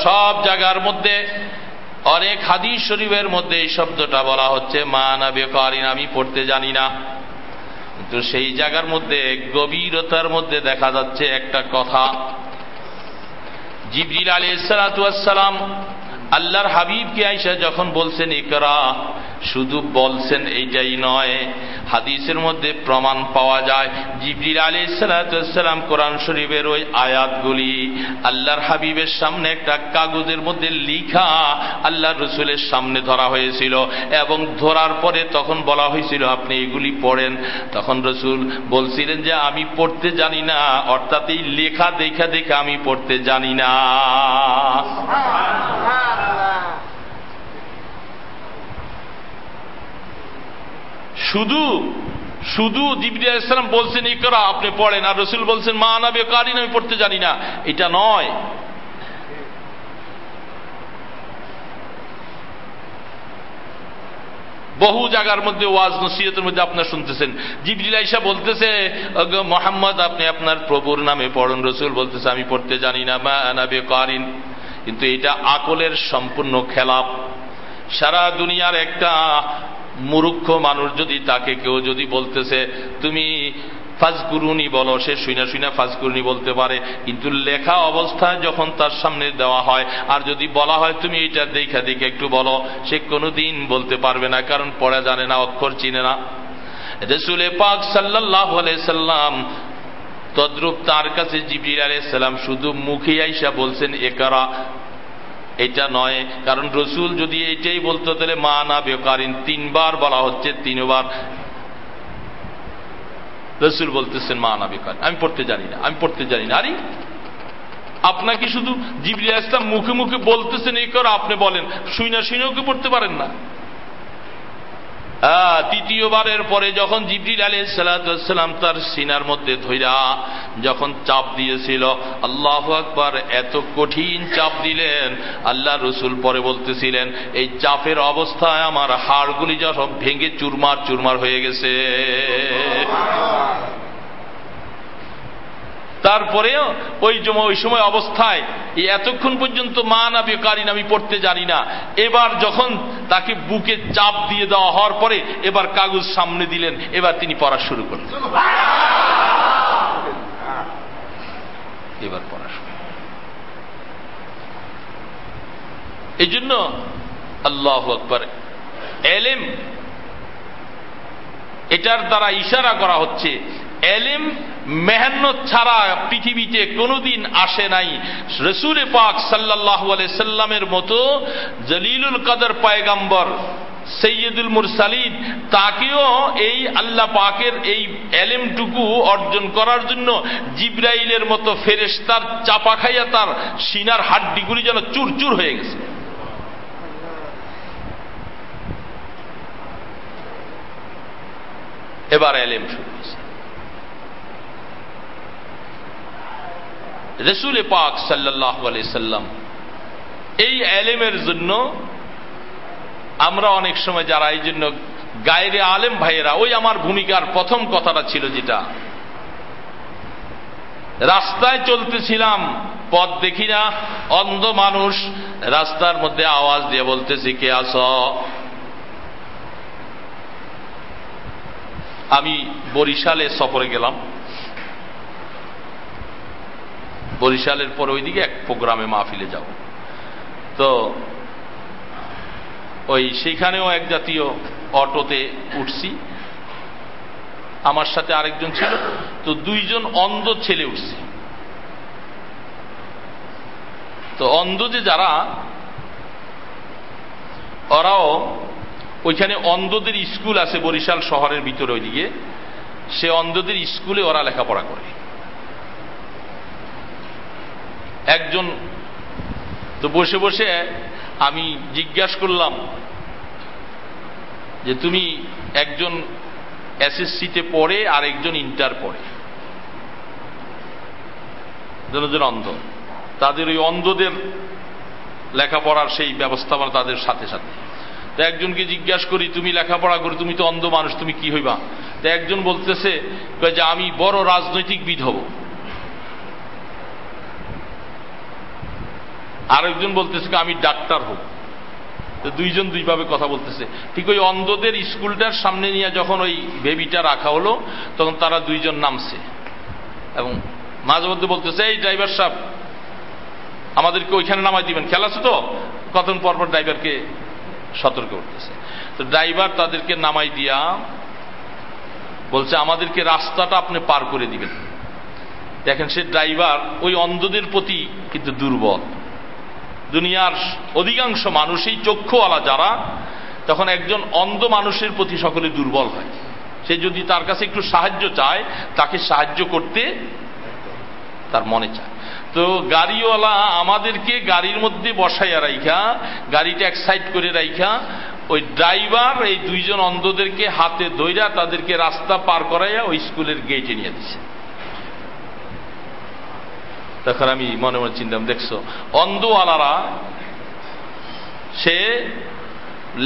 সব জায়গার মধ্যে, অনেক হাদিস শরীফের মধ্যে এই শব্দটা বলা হচ্ছে, মা না বেকারিন আমি পড়তে জানি না। কিন্তু সেই জায়গার মধ্যে, গভীরতার মধ্যে দেখা যাচ্ছে একটা কথা। জিবরিল আলী সালাতাম আল্লাহর হাবিবকে আইসা যখন বলছেন ইকরা শুধু বলছেন এইটাই নয়। হাদিসের মধ্যে প্রমাণ পাওয়া যায়, জিবরিল আলী সালাতাম কোরআন শরীফের ওই আয়াতগুলি আল্লাহর হাবিবের সামনে একটা কাগজের মধ্যে লিখা আল্লাহ রসুলের সামনে ধরা হয়েছিল এবং ধরার পরে তখন বলা হয়েছিল, আপনি এগুলি পড়েন। তখন রসুল বলছিলেন যে, আমি পড়তে জানি না। অর্থাৎ এই লেখা দেখা দেখে আমি পড়তে জানি না। শুধু শুধু জিবরিয়া ইসলাম বলছেন এই করা আপনি পড়েন, আর রসুল বলছেন, মা আনাবে কারিন, আমি পড়তে জানি না। এটা নয়। বহু জায়গার মধ্যে ওয়াজ, নসিহতের মধ্যে আপনার শুনতেছেন। জিবরিল আইসা বলতেছে মোহাম্মদ, আপনি আপনার প্রভুর নামে পড়ুন, রসুল বলতেছে, আমি পড়তে জানি না, মা আনাবে কারিন। কিন্তু এটা আকলের সম্পূর্ণ খেলাপ। সারা দুনিয়ার একটা মুরুক্ষ মানুষ যদি তাকে কেউ যদি বলতেছে, তুমি ফাজগুরুনি বলো সে শুইনা শুইনা ফাজগুরুনি বলতে পারে। কিন্তু লেখা অবস্থায় যখন তার সামনে দেওয়া হয়, আর যদি বলা হয়, তুমি এটা দেখা দেখে একটু বলো সে কোনোদিন বলতে পারবে না, কারণ পড়া জানে না, অক্ষর চিনে না। রসুলে পাক সাল্লাহ সাল্লাম তদ্রুপ তার কাছে জিবির আলাইসাল্লাম শুধু মুখে আইসা বলছেন একারা এটা নয়। কারণ রসুল যদি এইটাই বলতো, তাহলে মা না বেকারিন, তিনবার বলা হচ্ছে, তিনবার। রসুল বলতেছেন, মা না বেকার আমি পড়তে জানি না, আমি পড়তে জানি না। আরে, আপনাকে শুধু জিবরিয়া ইসলাম মুখে মুখে বলতেছেন, এই কর আপনি বলেন। শুইনা শুইনেও কি পড়তে পারেন না? তৃতীয়বারের পরে যখন জিবরিল আলী সালাতাম তার সিনার মধ্যে ধৈরা যখন চাপ দিয়েছিল, আল্লাহ আকবার, এত কঠিন চাপ দিলেন। আল্লাহ রসুল পরে বলতেছিলেন, এই চাপের অবস্থায় আমার হাড়গুলি যখন ভেঙে চুরমার চুরমার হয়ে গেছে। তারপরেও ওই ওই সময় অবস্থায় এতক্ষণ পর্যন্ত মা না বেকারিন আমি পড়তে জানি না। এবার যখন তাকে বুকে চাপ দিয়ে দেওয়া হওয়ার পরে এবার কাগজ সামনে দিলেন, এবার তিনি পড়া শুরু করলেন। এবার পড়া শুরু। এই জন্য আল্লাহ আকবর, এলেম, এটার দ্বারা ইশারা করা হচ্ছে এলিম মেহান্নত ছাড়া পৃথিবীতে কোনোদিন আসে নাই। রসুল পাক সাল্লাহ সাল্লামের মতো জলিলুল কাদের পায়গাম্বর সৈয়দুল মুরসালিদ তাকেও এই আল্লাহ পাকের এই এলেমটুকু অর্জন করার জন্য জিব্রাইলের মতো ফেরেস্তার চাপা খাইয়া তার সিনার হাড্ডিগুলি যেন চুরচুর হয়ে গেছে। এবার এলেম শুরু হয়েছে রসুল পাক সাল্লাহ সাল্লাম, এই এলেমের জন্য আমরা অনেক সময় যারা এই জন্য গায়েরে আলেম ভাইয়েরা, ওই আমার ভূমিকার প্রথম কথাটা ছিল যেটা, রাস্তায় চলতেছিলাম, পথ দেখি না, অন্ধ মানুষ, রাস্তার মধ্যে আওয়াজ দিয়ে বলতেছি, কে আস আমি বরিশালে সফরে গেলাম। বরিশালের পর ওইদিকে এক প্রোগ্রামে মাহফিলে যাব। তো ওই সেইখানেও এক জাতীয় অটোতে উঠছি। আমার সাথে আরেকজন ছিল। তো দুইজন অন্ধ ছেলে উঠছে। তো অন্ধ যে যারা, ওরাও ওইখানে অন্ধদের স্কুল আছে বরিশাল শহরের ভিতরে ওইদিকে। সে অন্ধদের স্কুলে ওরা লেখাপড়া করে। একজন, তো বসে বসে আমি জিজ্ঞাসা করলাম যে তুমি একজন এসএসসিতে পড়ে আর একজন ইন্টার পড়ে। দুজন অন্ধ। তাদের ওই অন্ধদের লেখাপড়ার সেই ব্যবস্থাপনা তাদের সাথে সাথে। তো একজনকে জিজ্ঞাসা করি, তুমি লেখাপড়া করি, তুমি তো অন্ধ মানুষ, তুমি কি হইবা? তো একজন বলতেছে যে আমি বড় রাজনৈতিক হব। আরেকজন বলতেছে আমি ডাক্তার হব। তো দুইজন দুইভাবে কথা বলতেছে। ঠিক ওই অন্ধদের স্কুলটার সামনে নিয়ে যখন ওই বেবিটা রাখা হলো, তখন তারা দুইজন নামছে। এবং মাঝে মধ্যে বলতেছে, এই ড্রাইভার সাহেব, আমাদেরকে ওইখানে নামাই দিবেন। খেলা আছে তো? কতক্ষণ পরপর ড্রাইভারকে সতর্ক করতেছে। তো ড্রাইভার তাদেরকে নামাই দিয়া বলছে, আমাদেরকে রাস্তাটা আপনি পার করে দিবেন। দেখেন, সে ড্রাইভার ওই অন্ধদের প্রতি কিন্তু দুর্বল। দুনিয়ার অধিকাংশ মানুষই চক্ষুওয়ালা যারা, তখন একজন অন্ধ মানুষের প্রতি সকলে দুর্বল হয়। সে যদি তার কাছে একটু সাহায্য চায়, তাকে সাহায্য করতে তার মনে চায়। তো গাড়িওয়ালা আমাদেরকে গাড়ির মধ্যে বসাইয়া রাইখা, গাড়িটা এক্সাইট করে রাইখা, ওই ড্রাইভার, এই দুইজন অন্ধদেরকে হাতে ধৈরা তাদেরকে রাস্তা পার করাইয়া ওই স্কুলের গেটে নিয়ে দিচ্ছে তখন আমি মনে মনে চিন্তাম দেখছ, অন্ধওয়ালারা, সে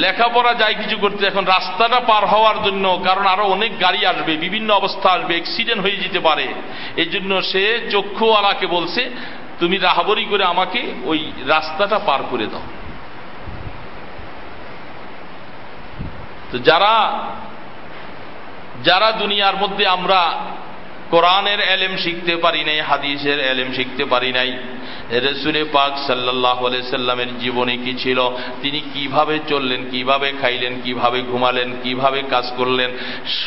লেখাপড়া যায় কিছু করতে, এখন রাস্তাটা পার হওয়ার জন্য, কারণ আরও অনেক গাড়ি আসবে, বিভিন্ন অবস্থা আসবে অ্যাক্সিডেন্ট হয়ে যেতে পারে। এই জন্য সে চক্ষুওয়ালাকে বলছে, তুমি রাহাবরি করে আমাকে ওই রাস্তাটা পার করে দাও। তো যারা যারা দুনিয়ার মধ্যে আমরা কোরআনের এলেম শিখতে পারি নাই, হাদিসের এলেম শিখতে পারি নাই। রসুলে পাক সাল্লাহ সাল্লামের জীবনে কি ছিল? তিনি কীভাবে চললেন, কীভাবে খাইলেন, কীভাবে ঘুমালেন, কীভাবে কাজ করলেন,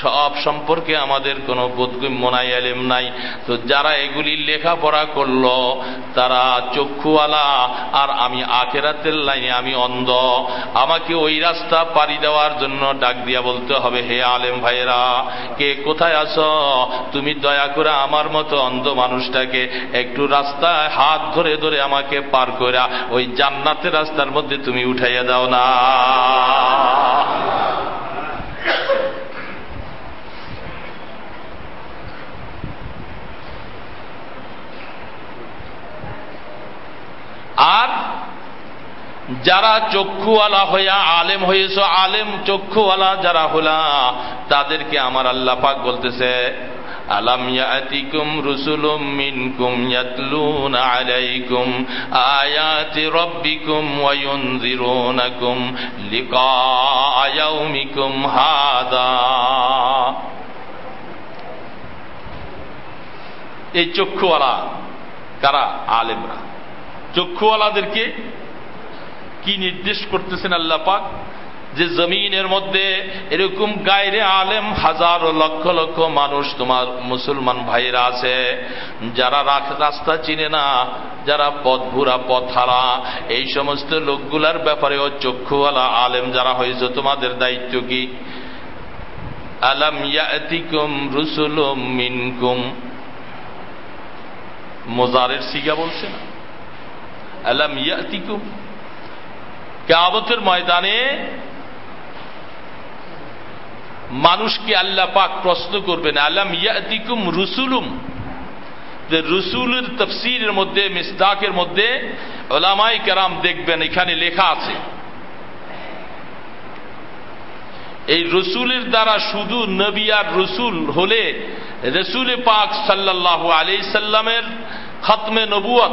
সব সম্পর্কে আমাদের কোনো বোধগম্য নাই, এলেম নাই। তো যারা এগুলি লেখাপড়া করল, তারা চক্ষুওয়ালা, আর আমি আখেরাতের লাইনে আমি অন্ধ। আমাকে ওই রাস্তা পাড়ি দেওয়ার জন্য ডাক দিয়া বলতে হবে, হে আলেম ভাইয়েরা, কে কোথায় আস তুমি দয়া করে আমার মতো অন্ধ মানুষটাকে একটু রাস্তায় হাত ধরে ধরে আমাকে পার করে ওই জান্নাতের রাস্তার মধ্যে তুমি উঠাইয়া দাও না। আর যারা চক্ষুওয়ালা হইয়া আলেম হয়েছ আলেম চক্ষুওয়ালা যারা হলা তাদেরকে আমার আল্লাহ পাক বলতেছে আলাম ইয়াতিকুম রুসুলুম মিনকুম ইয়াতলুনা আলাইকুম আয়াতি রাব্বিকুম ওয়া ইউনযিরুনাকুম লিকা ইয়াউমিকুম হাদা। এই চক্ষুওয়ালা কারা? আলেমরা। চক্ষুওয়ালাদেরকে কি নির্দেশ করতেছেন আল্লাহ পাক? যে জমিনের মধ্যে এরকম গায়রে আলেম হাজারো লক্ষ লক্ষ মানুষ তোমার মুসলমান ভাইরা আছে, যারা রাস্তা চিনে না, যারা পথ ভুরা পথ হারা, এই সমস্ত লোকগুলার ব্যাপারেও চক্ষুওয়ালা আলেম যারা হয়েছে, তোমাদের দায়িত্ব কি? আলাম ইয়াতিকুম রুসুলুম মিনকুম। মোজারের সিগা বলছে না? আলাম ইয়াতিকুম। কাবতের ময়দানে মানুষকে আল্লাহ পাক প্রশ্ন করবেন, আলাম ইয়াতিকুম রুসুলুম? রসুলের তফসিরের মধ্যে, মিসদাকের মধ্যে ওলামাই কেরাম দেখবেন, এখানে লেখা আছে। এই রসুলের দ্বারা শুধু নবী আর রসুল হলে রসুল পাক সাল্লাহ আলি সাল্লামের খতমে নবুয়ত,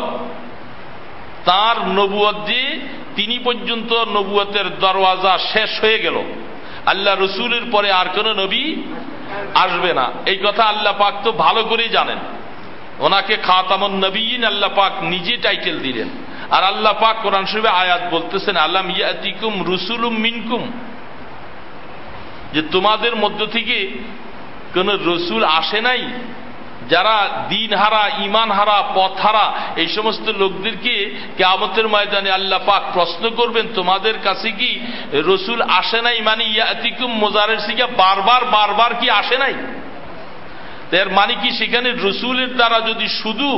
তার নবুয়ত যে তিনি পর্যন্ত নবুয়তের দরওয়াজা শেষ হয়ে গেল। আল্লাহ রসুলের পরে আর কোন নবী আসবে না। এই কথা আল্লাহ পাক তো ভালো করেই জানেন। ওনাকে খাতামন নবীন আল্লাহ পাক নিজে টাইটেল দিলেন। আর আল্লাহ পাক কোরআন শরীফে আয়াত বলতেছেন আল্লাহ ইয়াতিকুম রুসুলুম মিনকুম। যে তোমাদের মধ্য থেকে কোন রসুল আসে নাই যারা দিন হারা ইমান হারা, পথ হারা, এই সমস্ত লোকদেরকে কেমতের ময়দানে আল্লাহ পাক প্রশ্ন করবেন, তোমাদের কাছে কি রসুল আসে নাই? মানে ইয়াতিকুম মোজারের শিখা বারবার বারবার কি আসে নাই? এর মানে কি সেখানে রসুলের দ্বারা যদি শুধু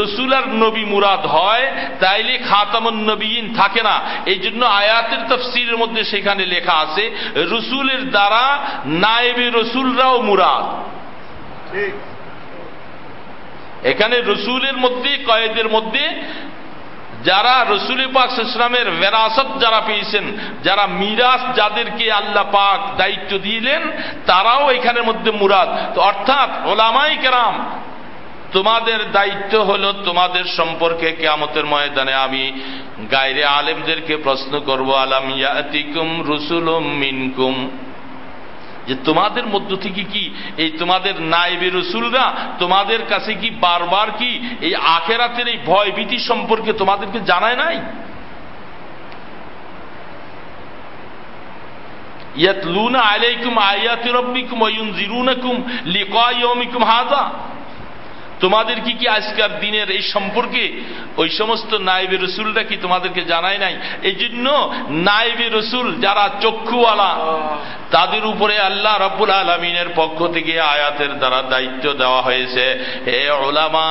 রসুল আর নবী মুরাদ হয়, তাইলে খাতামন নবীন থাকে না। এই জন্য আয়াতের তফসিরের মধ্যে সেখানে লেখা আছে, রসুলের দ্বারা নায়েবে রসুলরাও মুরাদ। এখানে রসুলের মধ্যে, কয়েদের মধ্যে, যারা রসুল পাক ইসলামের বেরাসত যারা পেয়েছেন, যারা মিরাজ যাদেরকে আল্লাহ পাক দায়িত্ব দিলেন, তারাও এখানের মধ্যে মুরাদ। তো অর্থাৎ ওলামাই কেরাম, তোমাদের দায়িত্ব হল তোমাদের সম্পর্কে কেয়ামতের ময়দানে আমি গায়রে আলেমদেরকে প্রশ্ন করব, আলাম ইয়াতিকুম রসুলুম মিনকুম? যে তোমাদের মধ্য থেকে কি এই তোমাদের নাইবে রসুলরা, তোমাদের কাছে কি বারবার কি এই আখেরাতের এই ভয় ভীতি সম্পর্কে তোমাদেরকে জানায় নাই? ইয়াতলুনা আলাইকুম আয়াতি রব্বিকুম ওয়া ইউনজিরুনাকুম লিকা তোমাদের কি কি আজকার দিনের এই সম্পর্কে? ওই সমস্ত নাইবে রসুলটা কি তোমাদেরকে জানায় নাই? এই জন্য নাইবে রসুল যারা চক্ষুওয়ালা, তাদের উপরে আল্লাহ রব্বুল আলমিনের পক্ষ থেকে আয়াতের দ্বারা দায়িত্ব দেওয়া হয়েছে। হে ওলামা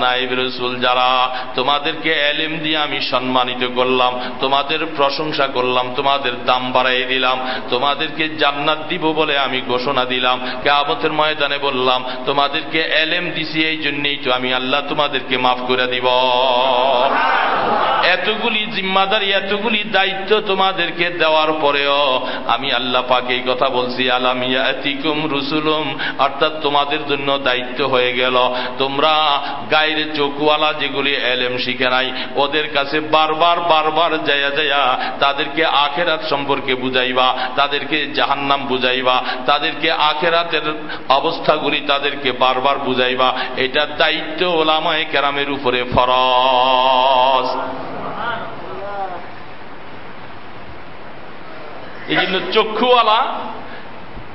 নাইব রসুল যারা, তোমাদেরকে এলিম দিয়ে আমি সম্মানিত করলাম, তোমাদের প্রশংসা করলাম, তোমাদের দাম বাড়াই দিলাম, তোমাদেরকে জান্নাত দিব বলে আমি ঘোষণা দিলাম। কে কেয়ামতের ময়দানে বললাম, তোমাদেরকে এলেম দিছি এই জন্যই তো আমি আল্লাহ তোমাদেরকে মাফ করে দিব। এতগুলি জিম্মাদারি, এতগুলি দায়িত্ব তোমাদেরকে দেওয়ার পরেও আমি আল্লাহ পাকে এই কথা বলছি আলামিয়াতিকুম রুসুলুম? অর্থাৎ তোমাদের জন্য দায়িত্ব হয়ে গেল। তোমরা গায়ের চোখওয়ালা যেগুলি এলেম শিখে নাই, ওদের কাছে বারবার বারবার যায়া যায়া তাদেরকে আখেরাত সম্পর্কে বুঝাইবা, তাদেরকে জাহান্নাম বুঝাইবা, তাদেরকে আখেরাতের অবস্থাগুলি তাদেরকে বারবার বুঝাইবা। এটা দায়িত্ব ওলামায় কেরামের উপরে ফরজ। এই জন্য চক্ষুওয়ালা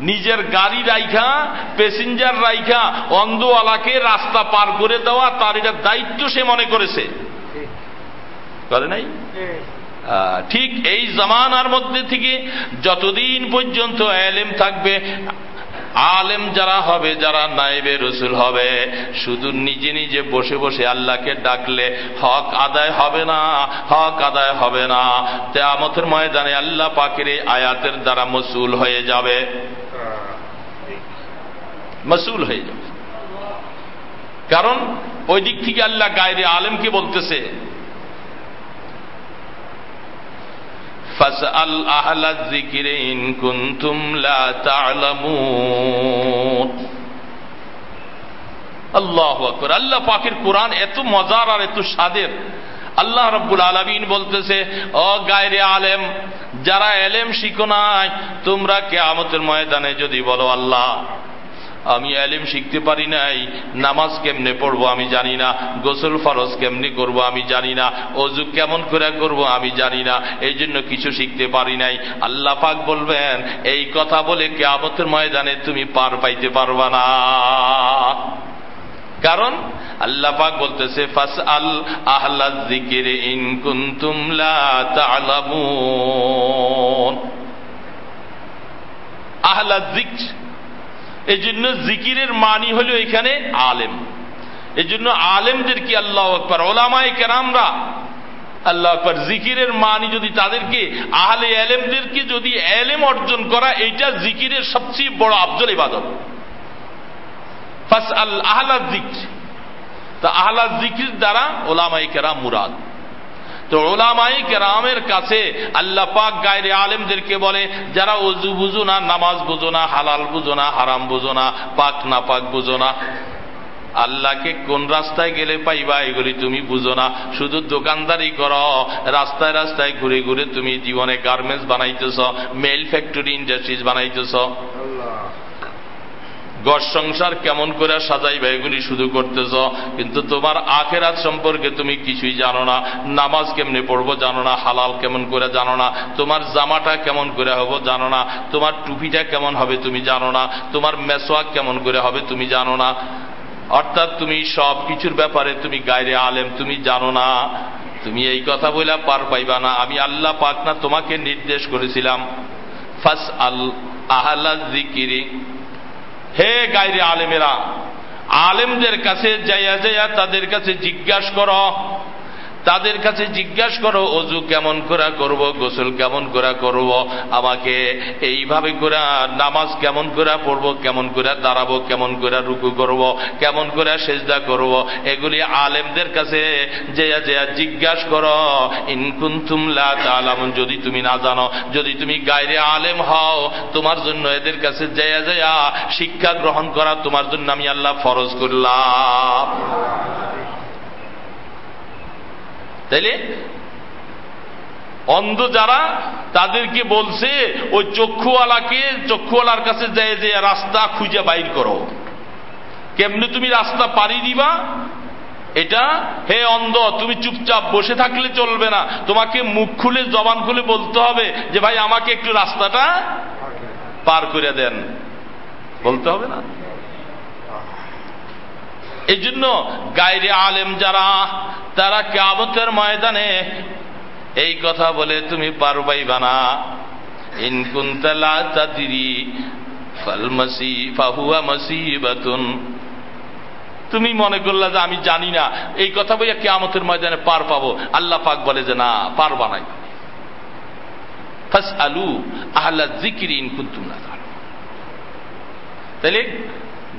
নিজের গাড়ি রাইখা, প্যাসেঞ্জার রাইখা, অন্ধওয়ালাকে রাস্তা পার করে দেওয়া, তার এটা দায়িত্ব সে মনে করেছে। করে নাই? ঠিক এই জামানার মধ্যে থেকে যতদিন পর্যন্ত এলেম থাকবে আলেম যারা হবে, যারা নাইবে রসুল হবে, শুধু নিজে নিজে বসে বসে আল্লাহকে ডাকলে হক আদায় হবে না, হক আদায় হবে না। তেমতের ময়দানে আল্লাহ পাকের এই আয়াতের দ্বারা মসুল হয়ে যাবে। মসুল হয়ে যাবে। কারণ ওই দিক থেকে আল্লাহ গায়রে আলেমকে বলতেছে ফাসআল আহলা যিকিরে ইন কুনতুম লা তা'লামুন। আল্লাহু আকবার। আল্লাহ পাখির কোরআন এত মজার আর এত স্বাদের। আল্লাহ রব্বুল আলমিন বলতেছে অ গায়রে আলেম, যারা এলেম শিখো নাই, তোমরা কে আমতের ময়দানে যদি বলো আল্লাহ আমি আলিম শিখতে পারি নাই। নামাজ কেমনে পড়ব আমি জানি না। গোসল ফরজ কেমনে করব আমি জানি না। অজু কেমন করে করব আমি জানি না। এই জন্য কিছু শিখতে পারি নাই। আল্লাহ পাক বলবেন, এই কথা বলে কেয়ামতের ময়দানে তুমি পার পাইতে পারবা না। কারণ আল্লাহ পাক বলতেছে ফাস আল আহ্লা জিকির ইন কুন্তুম লা তা'লামুন। আহলা জিক্র এই জন্য জিকিরের মানি হল এখানে আলেম। এই জন্য আলেমদের কি আল্লাহ আকবর? ওলামায় কেরামরা আল্লাহ আকবর জিকিরের মানি যদি তাদেরকে, আহলে আলেমদেরকে যদি এলেম অর্জন করা, এইটা জিকিরের সবচেয়ে বড় আফজল ইবাদত। ফাস আল জিক্র। তা আহলা জিকির দ্বারা ওলামাই কেরাম মুরাদ। তো ওলামাই কেরামের কাছে আল্লাহ পাক গায়রে আলেমদেরকে বলে, যারা অজু বুঝো না, নামাজ বুঝো না, হালাল বুঝো না, হারাম বুঝো না, পাক না পাক বুঝো না। আল্লাহকে কোন রাস্তায় গেলে পাইবা, এগুলি তুমি বুঝো না। শুধু দোকানদারি কর, রাস্তায় রাস্তায় ঘুরে ঘুরে তুমি জীবনে গার্মেন্টস বানাইতেছ মেল ফ্যাক্টরি ইন্ডাস্ট্রিজ বানাইতেছ। ঘর সংসার কেমন করে সাজাইবা এগুলি শুধু করতেছ, কিন্তু তোমার আখেরাত সম্পর্কে তুমি কিছুই জানো না। নামাজ কেমনে পড়ব জানো না, হালাল কেমন করে জানো না, তোমার জামাটা কেমন করে হব জানো না, তোমার টুপিটা কেমন হবে তুমি জানো না, তোমার মেসোয়াক কেমন করে হবে তুমি জানো না। অর্থাৎ তুমি সব কিছুর ব্যাপারে তুমি গাইরে আলেম, তুমি জানো না। তুমি এই কথা বলে পার পাইবা না। আমি আল্লাহ পাক না তোমাকে নির্দেশ করেছিলাম। ফাস আল আহ্লা জিকিরি হে গাইরে আলেমেরা আলেমদের কাছে যাইয়া যাইয়া তাদের কাছে জিজ্ঞাসা করো। তাদের কাছে জিজ্ঞাসা করো, অজু কেমন করে করব, গোসল কেমন করে করব, আমাকে এইভাবে করে নামাজ কেমন করে পড়ব, কেমন করে দাঁড়াবো, কেমন করে রুকু করব, কেমন করে সেজদা করব? এগুলি আলেমদের কাছে যেয়া জিজ্ঞাসা করো ইনকুন্তুম লা তালাম যদি তুমি না জানো, যদি তুমি গায়রে আলেম হও, তোমার জন্য এদের কাছে যেয়া যেয়া শিক্ষা গ্রহণ করা তোমার জন্য আমি আল্লাহ ফরজ করলাম। তাইলে অন্ধ যারা তাদেরকে বলছে ওই চক্ষুওয়ালাকে চক্ষুওয়ালার কাছে যায় যে রাস্তা খুঁজে বাইর করো। কেমনে তুমি রাস্তা পাড়ি দিবা? এটা হে অন্ধ তুমি চুপচাপ বসে থাকলে চলবে না। তোমাকে মুখ খুলে জবান খুলে বলতে হবে যে ভাই আমাকে একটু রাস্তাটা পার করে দেন। বলতে হবে না? এই জন্য গায়রে আলেম যারা, তারা কাবতের ময়দানে এই কথা বলে, তুমি পার পাইবা না? ইনকুন্তলা তাদিরি ফালমাসি ফাহুয়া মাসিবাতুন। তুমি মনে করলা যে আমি জানি না। এই কথা বইয়া কেয়ামতের ময়দানে পার পাবো। আল্লাহ পাক বলে যে, না পার বানাই আলু আহ্লা জিকির ইনকুন্তুম না তাহলে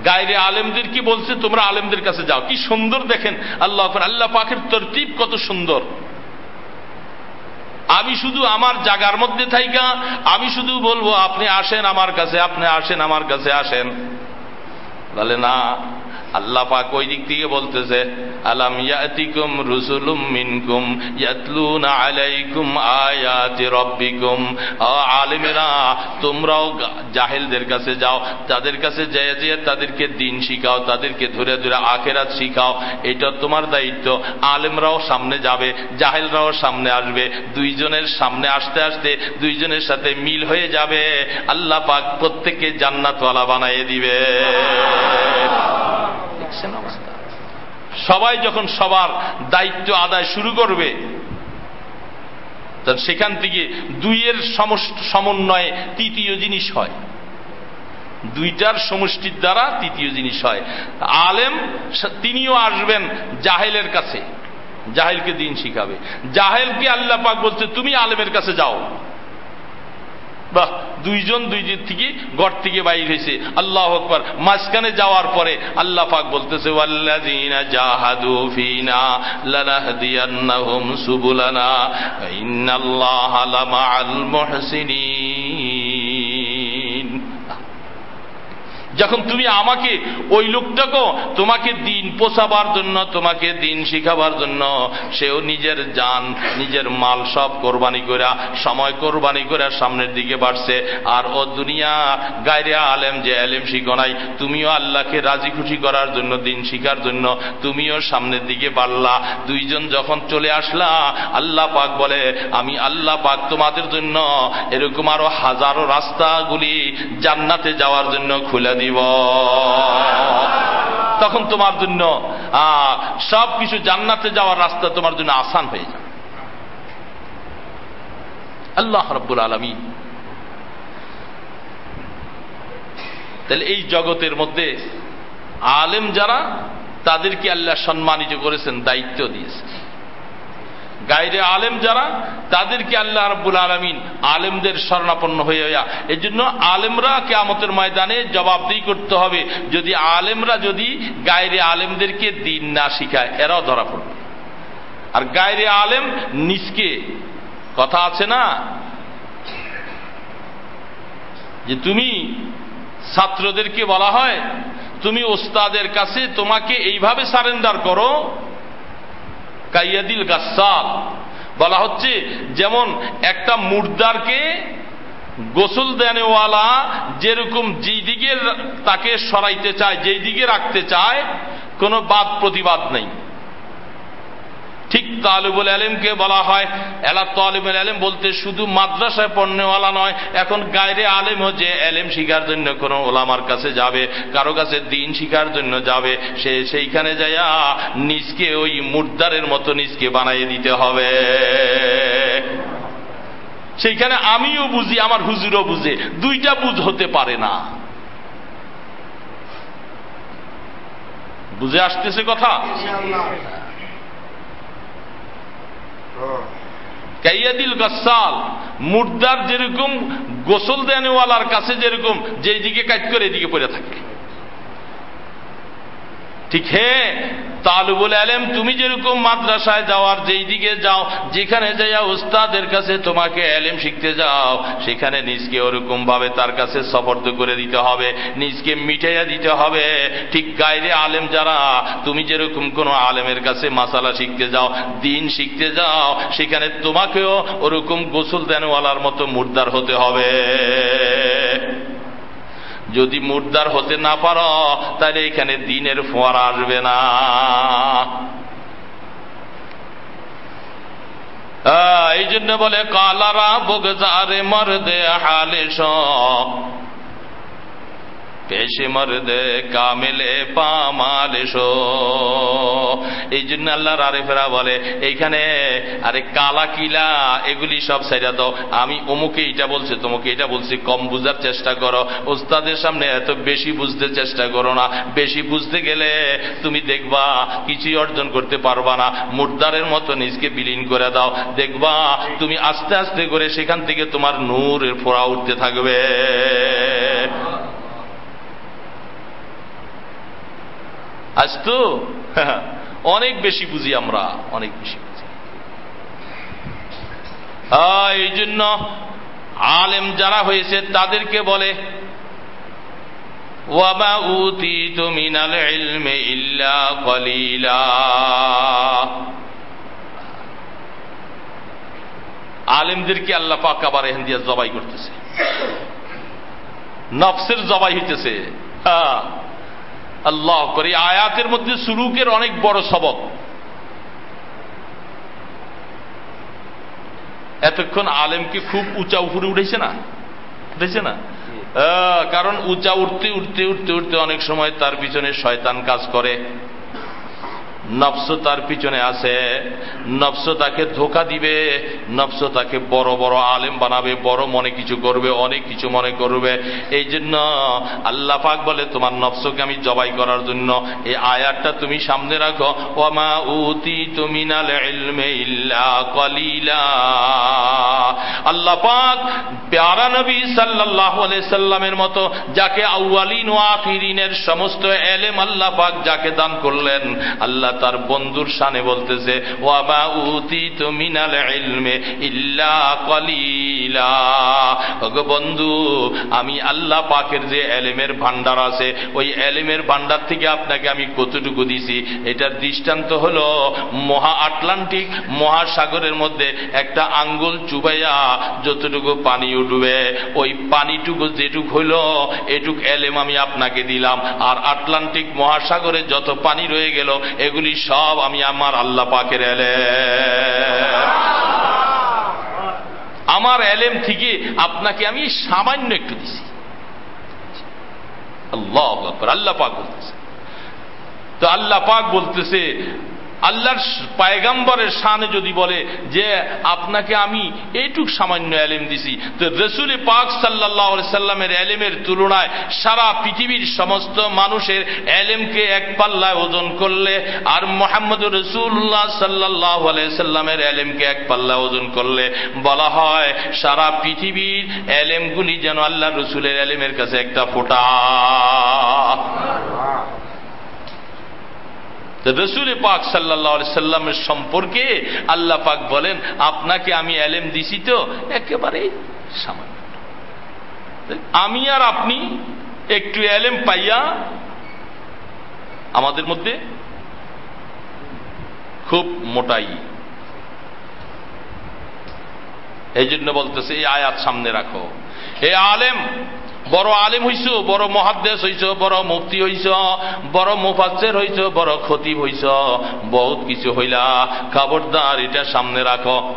গায়রে আলেমদের কি বলছে? তোমরা আলেমদের কাছে যাও। কি সুন্দর দেখেন আল্লাহ আল্লাহ পাখের তরতিব কত সুন্দর। আমি শুধু আমার জাগার মধ্যে থাইকা, আমি শুধু বলব, আপনি আসেন আমার কাছে, আপনি আসেন আমার কাছে আসেন। তাহলে না আল্লাহ পাক ওই দিক থেকে বলতেছে, আলাম ইয়াতিকুম রুসুলুম মিনকুম ইয়াতলুনা আলাইকুম আয়াতি রব্বিকুম। আলেমেরা, তোমরাও জাহেলদের কাছে যাও তাদের কাছে যেয়ে যেয়ে তাদেরকে দিন শিখাও, তাদেরকে ধরে ধরে আখেরাত শিখাও, এটা তোমার দায়িত্ব। আলেমরাও সামনে যাবে, জাহেলরাও সামনে আসবে, দুইজনের সামনে আসতে আসতে দুইজনের সাথে মিল হয়ে যাবে। আল্লাহ পাক প্রত্যেককে জান্নাতওয়ালা বানাইয়ে দিবে দেখছেন অবস্থা সবাই যখন সবার দায়িত্ব আদায় শুরু করবে সেখান থেকে দুইয়ের সমন্বয়ে তৃতীয় জিনিস হয়। দুইটার সমষ্টির দ্বারা তৃতীয় জিনিস হয়। আলেম তিনিও আসবেন জাহেলের কাছে। জাহেলকে দিন শিখাবে। জাহেলকে আল্লাহ পাক বলছে, তুমি আলেমের কাছে যাও। বাহ দুইজন দুইজন থেকে ঘর থেকে বাইর হয়েছে। আল্লাহ আকবর। মাঝখানে যাওয়ার পরে আল্লাহ পাক বলতেছে, ওয়াল্লাযীনা জাহাদু ফিনা লানাহদিয়ান্নাহুম সুবুলানা, ইন্নাল্লাহা লামাআল মুহসিনিন। যখন তুমি আমাকে, ওই লোকটাকেও তোমাকে দিন পোষাবার জন্য, তোমাকে দিন শিখাবার জন্য, সেও নিজের যান নিজের মাল সব কোরবানি করে সময় কোরবানি করে সামনের দিকে বাড়ছে। আর ও দুনিয়া গায়রে আলেম যে আলেম শিখো নাই, তুমিও আল্লাহকে রাজি খুশি করার জন্য, দিন শিখার জন্য, তুমিও সামনের দিকে বাড়লা। দুইজন যখন চলে আসলা, আল্লাহ পাক বলে, আমি আল্লাহ পাক তোমাদের জন্য এরকম আরও হাজারো রাস্তাগুলি জান্নাতে যাওয়ার জন্য খুলে দিব দিব তখন তোমার জন্য সব কিছু জান্নাতে যাওয়ার রাস্তা তোমার জন্য আসান হয়ে যাবে। আল্লাহ রব্বুল আলমী তাহলে এই জগতের মধ্যে আলেম যারা, তাদেরকে আল্লাহ সম্মানিত করেছেন, দায়িত্ব দিয়েছেন। গাইরে আলেম যারা, তাদেরকে আল্লাহ রব্বুল আলমিন আলেমদের স্বর্ণাপন্ন হয়ে এই জন্য আলেমরা কেয়ামতের ময়দানে জবাবদিহি করতে হবে। যদি আলেমরা যদি গাইরে আলেমদেরকে দিন না শিখায়, এরাও ধরা পড়বে। আর গায়রে আলেম নিচকে কথা আছে না? যে তুমি ছাত্রদেরকে বলা হয়, তুমি ওস্তাদের কাছে তোমাকে এইভাবে সারেন্ডার করো কাইয়াদিল গাসাল। বলা হচ্ছে, যেমন একটা মুর্দারকে গোসল দেনেওয়ালা যেরকম যেই দিকে তাকে সরাইতে চায়, যেই দিকে রাখতে চায়, কোনো বাদ প্রতিবাদ নেই। ঠিক তালিবুল আলমকে বলা হয়? এলা তালিবুল আলম বলতে শুধু মাদ্রাসায় পণ্যওয়ালা নয়, এখন গায়রে আলেমও যে এলেম শিখার জন্য কোন ওলামার কাছে যাবে, কারও কাছে দিন শিখার জন্য যাবে, সে সেইখানে যাইয়া নিজকে ওই মুর্দারের মতো নিজকে বানাইয়ে দিতে হবে। সেইখানে আমিও বুঝি, আমার হুজুরও বুঝে, দুইটা বুঝ হতে পারে না। বুঝে আসতেছে কথা? কাইয়াদিল গাসাল মুর্দার যেরকম গোসল দেনওয়ালার কাছে যেরকম যেদিকে কাজ করে এদিকে পড়ে থাকে। ঠিক হে? তালুবুল আলেম, তুমি যেরকম মাদ্রাসায় যাওয়ার যেই দিকে যাও, যেখানে যাইয়া উস্তাদের কাছে তোমাকে আলেম শিখতে যাও, সেখানে নিজকে ওরকম ভাবে তার কাছে সফর্দ করে দিতে হবে, নিজকে মিটাইয়া দিতে হবে। ঠিক গাইরে আলেম যারা, তুমি যেরকম কোন আলেমের কাছে মাসালা শিখতে যাও, দিন শিখতে যাও, সেখানে তোমাকেও ওরকম গোসল দেনওয়ালার মতো মুর্দার হতে হবে। যদি মুর্দার হতে না পারো, তাহলে এখানে দিনের ফোয়ার আসবে না। এই জন্য বলে, কালারা বোগজারে মরদে হালে পেশে মরদে কামেলে পামালেশো এই জন্য আল্লাহর আরেফেরা বলে, এইখানে আরে কালা কিলা, এগুলি সব সাইডা দাও। আমি অমুকে এটা বলছে, তোমাকে এটা বলছি, কম বুঝার চেষ্টা করো। ওস্তাদের সামনে এত বেশি বুঝতে চেষ্টা করো না। বেশি বুঝতে গেলে তুমি দেখবা, কিছুই অর্জন করতে পারবা না। মুর্দারের মতো নিজকে বিলীন করে দাও। দেখবা, তুমি আস্তে আস্তে করে সেখান থেকে তোমার নূরের ফোড়া উঠতে থাকবে। আজ তো [LAUGHS] অনেক বেশি বুঝি আমরা, অনেক বেশি বুঝি। এই জন্য আলেম যারা হয়েছে তাদেরকে বলে আলেমদেরকে আল্লাহ পাক আবার এখান দিয়ে জবাই করতেছে। নফসের জবাই হইতেছে। হ্যাঁ। আল্লাহ করে। আয়াতের মধ্যে সুরুকের অনেক বড় সবক। এতক্ষণ আলেমকে খুব উঁচা উপরে উঠেছে না? উঠেছে না? কারণ উঁচা উঠতে উঠতে উঠতে উঠতে অনেক সময় তার পিছনে শয়তান কাজ করে। নফস তার পিছনে আছে, নফস তাকে ধোকা দিবে, নফস তাকে বড় বড় আলেম বানাবে, বড় মনে কিছু করবে, অনেক কিছু মনে করবে। এই জন্য আল্লাহ পাক বলে, তোমার নফসকে আমি জবাই করার জন্য এই আয়াতটা তুমি সামনে রাখো। ওমা উতি কলিলা। আল্লাহ পাক প্যারা নবী সাল্লাহ সাল্লামের মতো, যাকে আউয়ালিন ও আফিরিনের সমস্ত এলেম আল্লাহ পাক যাকে দান করলেন, আল্লাহ তার বন্ধুর সানে বলতেছে বন্ধু, আমি আল্লাহ পাকের যে এলেমের ভান্ডার আছে, ওই এলেমের ভান্ডার থেকে আপনাকে আমি কতটুকু দিছি? এটার দৃষ্টান্ত হল মহা আটলান্টিক মহাসাগরের মধ্যে একটা আঙ্গুল চুবাইয়া যতটুকু পানি উঠবে, ওই পানিটুকু যেটুক হইল, এটুক এলেম আমি আপনাকে দিলাম। আর আটলান্টিক মহাসাগরে যত পানি রয়ে গেল, এগুলি এগুলি সব আমি আমার আল্লাহ পাকের এলে আমার এলেম থেকে আপনাকে আমি সামান্য একটু দিছি। আল্লাহ আল্লাহ পাক বলতেছে। তো আল্লাহ পাক বলতেছে আল্লাহর পায়গাম্বরের সানে যদি বলে যে আপনাকে আমি এইটুক সামান্য এলেম দিছি, তো রসুল পাক সাল্লাহ সাল্লামের এলেমের তুলনায় সারা পৃথিবীর সমস্ত মানুষের এলেমকে এক পাল্লায় ওজন করলে আর মোহাম্মদ রসুল্লাহ সাল্লাহ সাল্লামের এলেমকে এক পাল্লায় ওজন করলে বলা হয় সারা পৃথিবীর এলেমগুলি যেন আল্লাহ রসুলের এলেমের কাছে একটা ফোটা। রসুল পাক সাল্লাহ সাল্লামের সম্পর্কে আল্লাহ পাক বলেন, আপনাকে আমি এলেম দিছি তো একেবারে সামান্য। আমি আর আপনি একটু এলেম পাইয়া আমাদের মধ্যে খুব মোটাই। এই জন্য বলতেছে, এই আয়াত সামনে রাখো। এ আলেম বড় আলেম হইছ, বড় মহাদ্দেশ হইছ, বড় মুফতি হইছ, বড় মুফাসের হইছ, বড় খতিব হইছ। বহুত কিছু হইলা। খবরদার, এটা সামনে রাখো।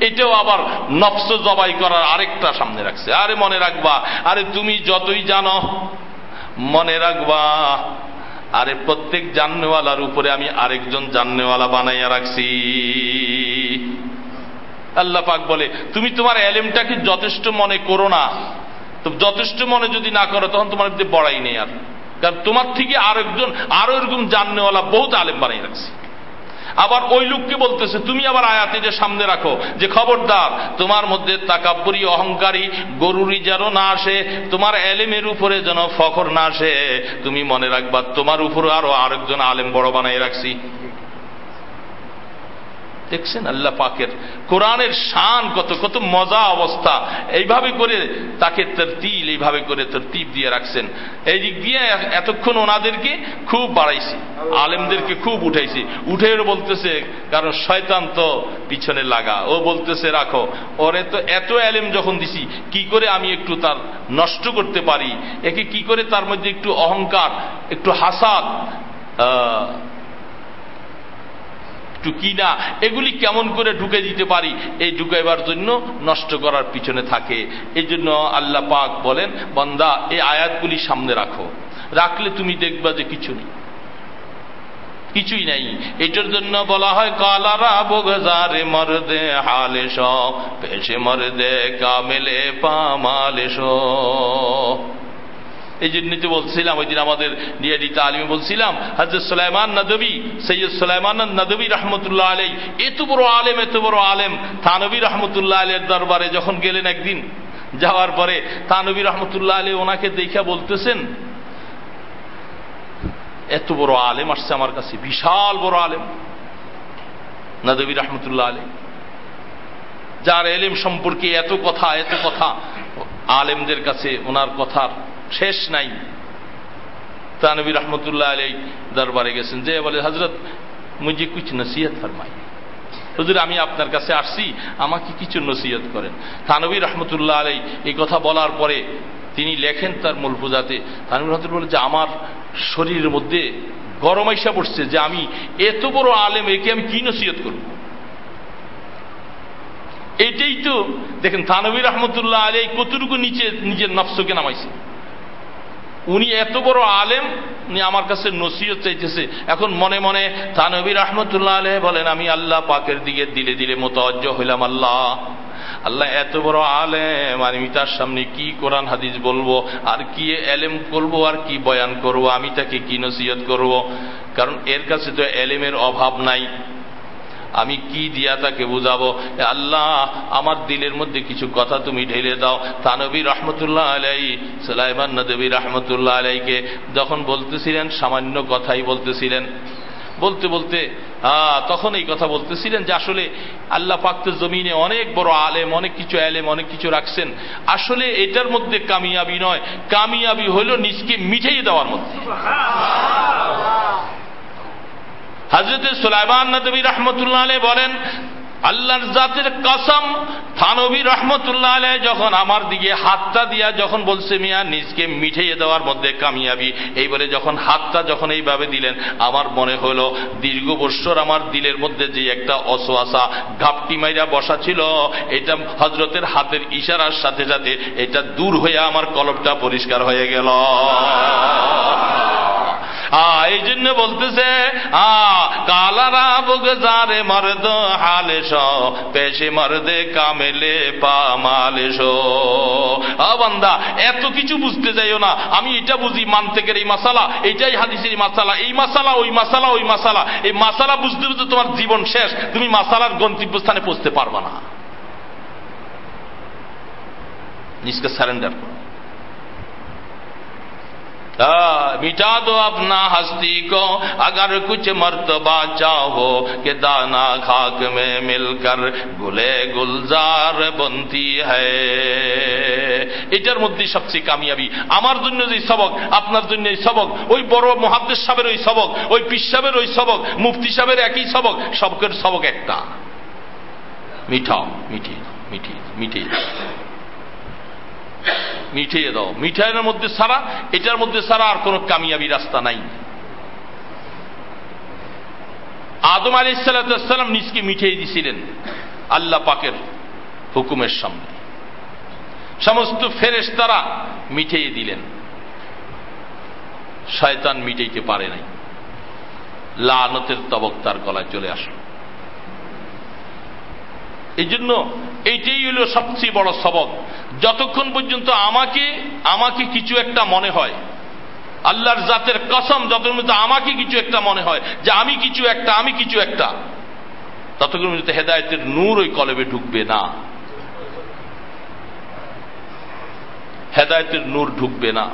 এটাও আবার নফস জবাই করার আরেকটা সামনে রাখছে। আরে মনে রাখবা, আরে তুমি যতই জানো, মনে রাখবা আরে প্রত্যেক জাননেওয়ালার উপরে আমি আরেকজন জাননেওয়ালা বানাইয়া রাখছি। আল্লাহ পাক বলে, তুমি তোমার এলেমটাকে যথেষ্ট মনে করো না। তো যথেষ্ট মনে যদি না করো, তখন তোমার বড়াই নেই আর। কারণ তোমার থেকে আরেকজন, আরও এরকম জাননেওয়ালা বহুত আলেম বানিয়ে রাখছি। আবার ওই লোককে বলতেছে, তুমি আবার আয়াতিদের সামনে রাখো। যে খবরদার, তোমার মধ্যে তাকাব্বরি, অহংকারী গরুরি যেন না আসে, তোমার এলেমের উপরে যেন ফখর না আসে। তুমি মনে রাখবা, তোমার উপরে আরও আরেকজন আলেম বড় বানাই রাখছি। দেখছেন? আল্লাহ পাকের কোরআনের শান কত কত মজা অবস্থা। এইভাবে করে তাকে তরতিল, এইভাবে করে তরতিব দিয়ে রাখছেন। এই দিক দিয়ে এতক্ষণ ওনাদেরকে খুব বাড়াইছি, আলেমদেরকে খুব উঠাইছি। উঠে বলতেছে, কারণ শয়তান তো পিছনে লাগা। ও বলতেছে, রাখো। ওরে তো এত আলেম যখন দিছি, কি করে আমি একটু তার নষ্ট করতে পারি? একে কি করে তার মধ্যে একটু অহংকার, একটু হাসাদ একটু না, এগুলি কেমন করে ঢুকে দিতে পারি, এই ঢুকাইবার জন্য নষ্ট করার পিছনে থাকে। এই জন্য আল্লাহ পাক বলেন, বন্দা, এই আয়াতগুলি সামনে রাখো। রাখলে তুমি দেখবা যে কিছু নেই। কিছুই নাই। এটার জন্য বলা হয়, কালারা বোগারে মরদে হালে সব পেশে মরদে কামেলে পামালেশ এই জন্য তো বলছিলাম, ওই দিন আমাদের ডিএডি তালিমে বলছিলাম হাজর সুলাইমান নদবী, সৈয়দ সুলাইমান নদবী রহমতুল্লাহ আলাই এত বড় আলেম, এত বড় আলেম থানবী রহমতুল্লাহ আলের দরবারে যখন গেলেন একদিন, যাওয়ার পরে তানবী রহমতুল্লাহ আলী ওনাকে দেখা বলতেছেন, এত বড় আলেম আসছে আমার কাছে, বিশাল বড় আলেম, নদবী রহমতুল্লাহ আলী যার এলেম সম্পর্কে এত কথা এত কথা, আলেমদের কাছে ওনার কথার শেষ নাই। তানবী রহমতুল্লাহ আলী দরবারে গেছেন। যে বলে হজরত মুঝে কুছ নসিহত ফরমাই হুজুর, আমি আপনার কাছে আসছি, আমাকে কিছু নসিহত করেন। থানবী রহমতুল্লাহ আলাই এই কথা বলার পরে তিনি লেখেন তার মূল পূজাতে। তানবী রহমতুল্লাহ বলে, যে আমার শরীরের মধ্যে গরম আইসা পড়ছে যে আমি এত বড় আলেম, একে আমি কি নসিহত করব? এটাই তো, দেখেন থানবী রহমতুল্লাহ আলাই কতটুকু নিচে, নিজের নফসকে নামাইছে। উনি এত বড় আলেম, উনি আমার কাছে নসিহত চাইতেছে। এখন মনে মনে তানবী রহমতুল্লাহ আলহ বলেন, আমি আল্লাহ পাকের দিকে দিলে দিলে মতজ্জ হইলাম আল্লাহ। আল্লাহ এত বড় আলেম, আর আমি তার সামনে কি কোরআন হাদিস বলব? আর কি এলেম করব, আর কি বয়ান করব? আমি তাকে কি নসিহত করব? কারণ এর কাছে তো এলেমের অভাব নাই। আমি কি দিয়া তাকে বুঝাবো? আল্লাহ, আমার দিলের মধ্যে কিছু কথা তুমি ঢেলে দাও। তানবী রহমতুল্লাহ আলাই সালাইমান নদবী রহমতুল্লাহ আলাইকে যখন বলতেছিলেন, সামান্য কথাই বলতেছিলেন। বলতে বলতে তখন এই কথা বলতেছিলেন যে আসলে আল্লাহ পাক্ত জমিনে অনেক বড় আলেম, অনেক কিছু আলেম, অনেক কিছু রাখছেন। আসলে এটার মধ্যে কামিয়াবি নয়। কামিয়াবি হইল নিজকে মিঠাই দেওয়ার মধ্যে। হজরত সুলাইমান নদী রহমতুল্লাহ বলেন আল্লাহর জাতের কসম, থানবী রহমতুল্লাহ আলহ যখন আমার দিকে হাতটা দিয়া যখন বলছে, মিয়া, নিজকে মিঠাইয়ে দেওয়ার মধ্যে কামিয়াবি। এই বলে যখন হাতটা যখন এইভাবে দিলেন, আমার মনে হলো দীর্ঘ বৎসর আমার দিলের মধ্যে যে একটা অসোয়াশা ঘাপটি মাইরা বসা ছিল, এটা হজরতের হাতের ইশারার সাথে সাথে এটা দূর হয়ে আমার কলবটা পরিষ্কার হয়ে গেল। এই জন্য বলতেছে কালারা বুগজারে মর্দ হালেস পেশে মর্দে কামেলে পা মালেস বান্দা, এত কিছু বুঝতে যাইও না। আমি এটা বুঝি মানতেকের এই মাসালা এইটাই হাদিসের মাসালা। এই মাসালা, ওই মাসালা ওই মাসালা। এই মাসালা বুঝতে বুঝতে তোমার জীবন শেষ। তুমি মাসালার গন্তব্যস্থানে পৌঁছতে পারবা না। নিজকে সারেন্ডার করো। मिटा दो अपना हस्ती को अगर कुछ मर्तबा चाहो कि दाना खाक में मिलकर गुले गुलजार बनती है এটার মধ্যে সবচেয়ে কামিয়াবি আমার জন্য যে সবক আপনার জন্য এই সবক ওই বড় মহাদ্দেশ সাহেবের ওই সবক ওই পিসাবের ওই সবক মুফতি সাহেবের একই সবক সবকের সবক একটা মিঠাও মিঠিয়ে মিঠিয়ে মিঠিয়ে মিঠিয়ে দাও। মিঠাইয়ের মধ্যে সারা এটার মধ্যে সারা আর কোন কামিয়াবি রাস্তা নাই। আদম আলী সাল্লাম নিজকে মিঠিয়ে দিছিলেন আল্লাহ পাকের হুকুমের সামনে। সমস্ত ফেরেস তারা মিঠিয়ে দিলেন। শয়তান মিটাইতে পারে নাই। লানতের তবক তার গলায় চলে আসলো। এই জন্য এইটাই হল সবচেয়ে বড় সবক। যতক্ষণ পর্যন্ত আমাকে আমাকে কিছু একটা মনে হয়, আল্লাহর জাতের কসম যতক্ষণ পর্যন্ত আমাকে কিছু একটা মনে হয় যে আমি কিছু একটা, আমি কিছু একটা, ততক্ষণ পর্যন্ত হেদায়তের নূর ওই কলেবে ঢুকবে না। হেদায়তের নূর ঢুকবে না।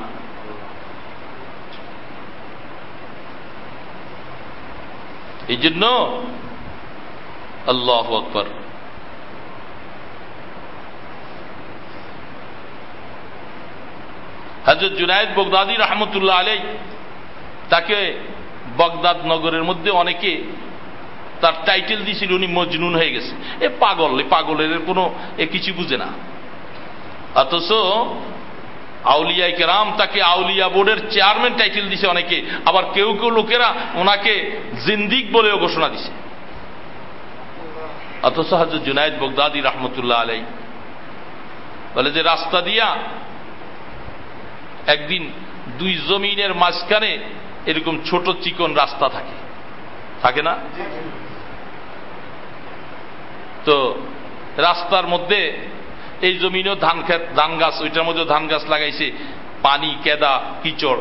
এই জন্য আল্লাহ আকবর। হজরত জুনায়দ বগদাদি রহমতুল্লাহ আলাই তাকে বগদাদ নগরের মধ্যে অনেকে তার টাইটেল দিয়েছিল, উনি মজনুন হয়ে গেছে। এ পাগল, এ পাগলের কোনো, এ কিছু বুঝে না। অথচ আউলিয়াই কেরাম তাকে আউলিয়া বোর্ডের চেয়ারম্যান টাইটেল দিছে অনেকে। আবার কেউ কেউ লোকেরা ওনাকে জিন্দিক বলেও ঘোষণা দিছে। অথচ হজরত জুনায়দ বগদাদি রহমতুল্লাহ আলাই বলে যে, রাস্তা দিয়া একদিন দুই জমিনের মাঝখানে এরকম ছোট চিকন রাস্তা থাকে। থাকে না? তো রাস্তার মধ্যে এই জমিনেও ধান খেত ধান গাছ, ওইটার মধ্যে ধান গাছ লাগাইছে, পানি, কেদা, কিচড়।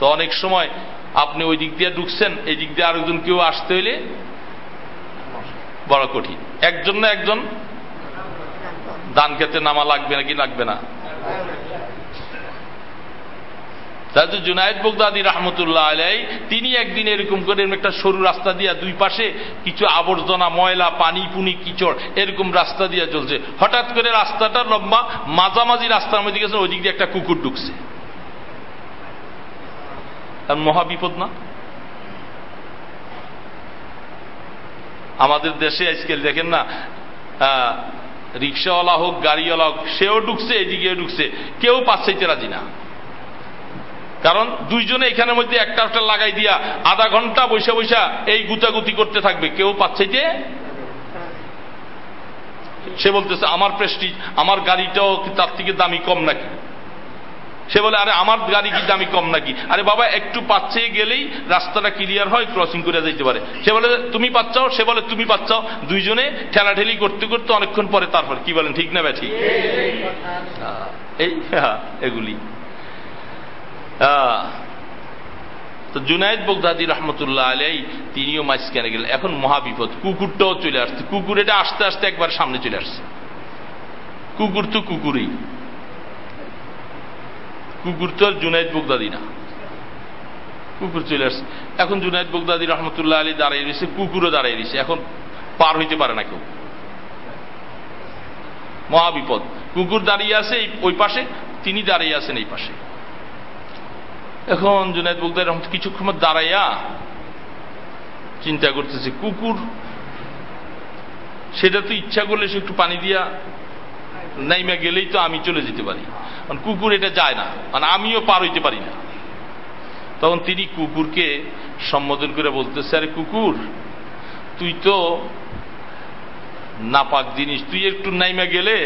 তো অনেক সময় আপনি ওই দিক দিয়ে ঢুকছেন, এই দিক দিয়ে আরেকজন কেউ আসতে হইলে বড় কঠিন। একজন না একজন? ধান খেতে নামা লাগবে নাকি লাগবে না? তাহলে জুনায়দ বগদাদি রহমতুল্লাহ আলাই, তিনি একদিন এরকম করে একটা সরু রাস্তা দিয়া দুই পাশে কিছু আবর্জনা, ময়লা, পানি, পুনি, কিচড়, এরকম রাস্তা দিয়া চলছে। হঠাৎ করে রাস্তাটা লম্বা, মাঝামাঝি রাস্তার মধ্যে গেছে ওই দিক দিয়ে একটা কুকুর ঢুকছে। তার মহাবিপদ না? আমাদের দেশে আজকাল দেখেন না রিক্সাওয়ালা হোক, গাড়িওয়ালা হোক, সেও ঢুকছে এদিকে ঢুকছে। কেউ পাচ্ছে রাজি না। কারণ দুইজনে এখানের মধ্যে একটা একটা লাগাই দিয়া আধা ঘণ্টা বৈশা বৈশা এই গুতাগুতি করতে থাকবে। কেউ পাচ্ছে যে সে বলতেছে আমার প্রেস্টিজ আমার গাড়িটাও তার থেকে দামি কম নাকি? সে বলে আরে আমার গাড়ি কি দামি কম নাকি? আরে বাবা একটু পাচ্ছে গেলেই রাস্তাটা ক্লিয়ার হয় ক্রসিং করে যেতে পারে। সে বলে তুমি পাচ্ছাও? সে বলে তুমি পাচ্ছাও। দুইজনে ঠেলাঠেলি করতে করতে অনেকক্ষণ পরে তারপর কি বলেন ঠিক না ব্যাঠি এই হ্যাঁ এগুলি। তো জুনায়দ বগদাদি রহমতুল্লাহ আলাই, তিনিও মাঝখানে গেলেন। এখন মহাবিপদ, কুকুরটাও চলে আসছে। কুকুর এটা আস্তে আস্তে একবার সামনে চলে আসছে। কুকুর তো কুকুরই। কুকুর তো আর জুনায়দ বগদাদি না। কুকুর চলে আসছে। এখন জুনায়দ বগদাদি রহমতুল্লাহ আলী দাঁড়িয়ে রয়েছে, কুকুরও দাঁড়িয়ে রয়েছে। এখন পার হইতে পারে না কেউ। মহাবিপদ। কুকুর দাঁড়িয়ে আছে ওই পাশে, তিনি দাঁড়িয়ে আছেন এই পাশে। এখন জুনায়দ বগদার কিছুক্ষণ দাঁড়াইয়া চিন্তা করতেছে, কুকুর, সেটা তো ইচ্ছা করলে সে একটু পানি দিয়া নাইমা গেলেই তো আমি চলে যেতে পারি। কারণ কুকুর এটা যায় না মানে আমিও পার হইতে পারি না। তখন তিনি কুকুরকে সম্বোধন করে বলতেছে, আরে কুকুর, তুই তো নাপাক জিনিস, তুই একটু নাইমা গেলে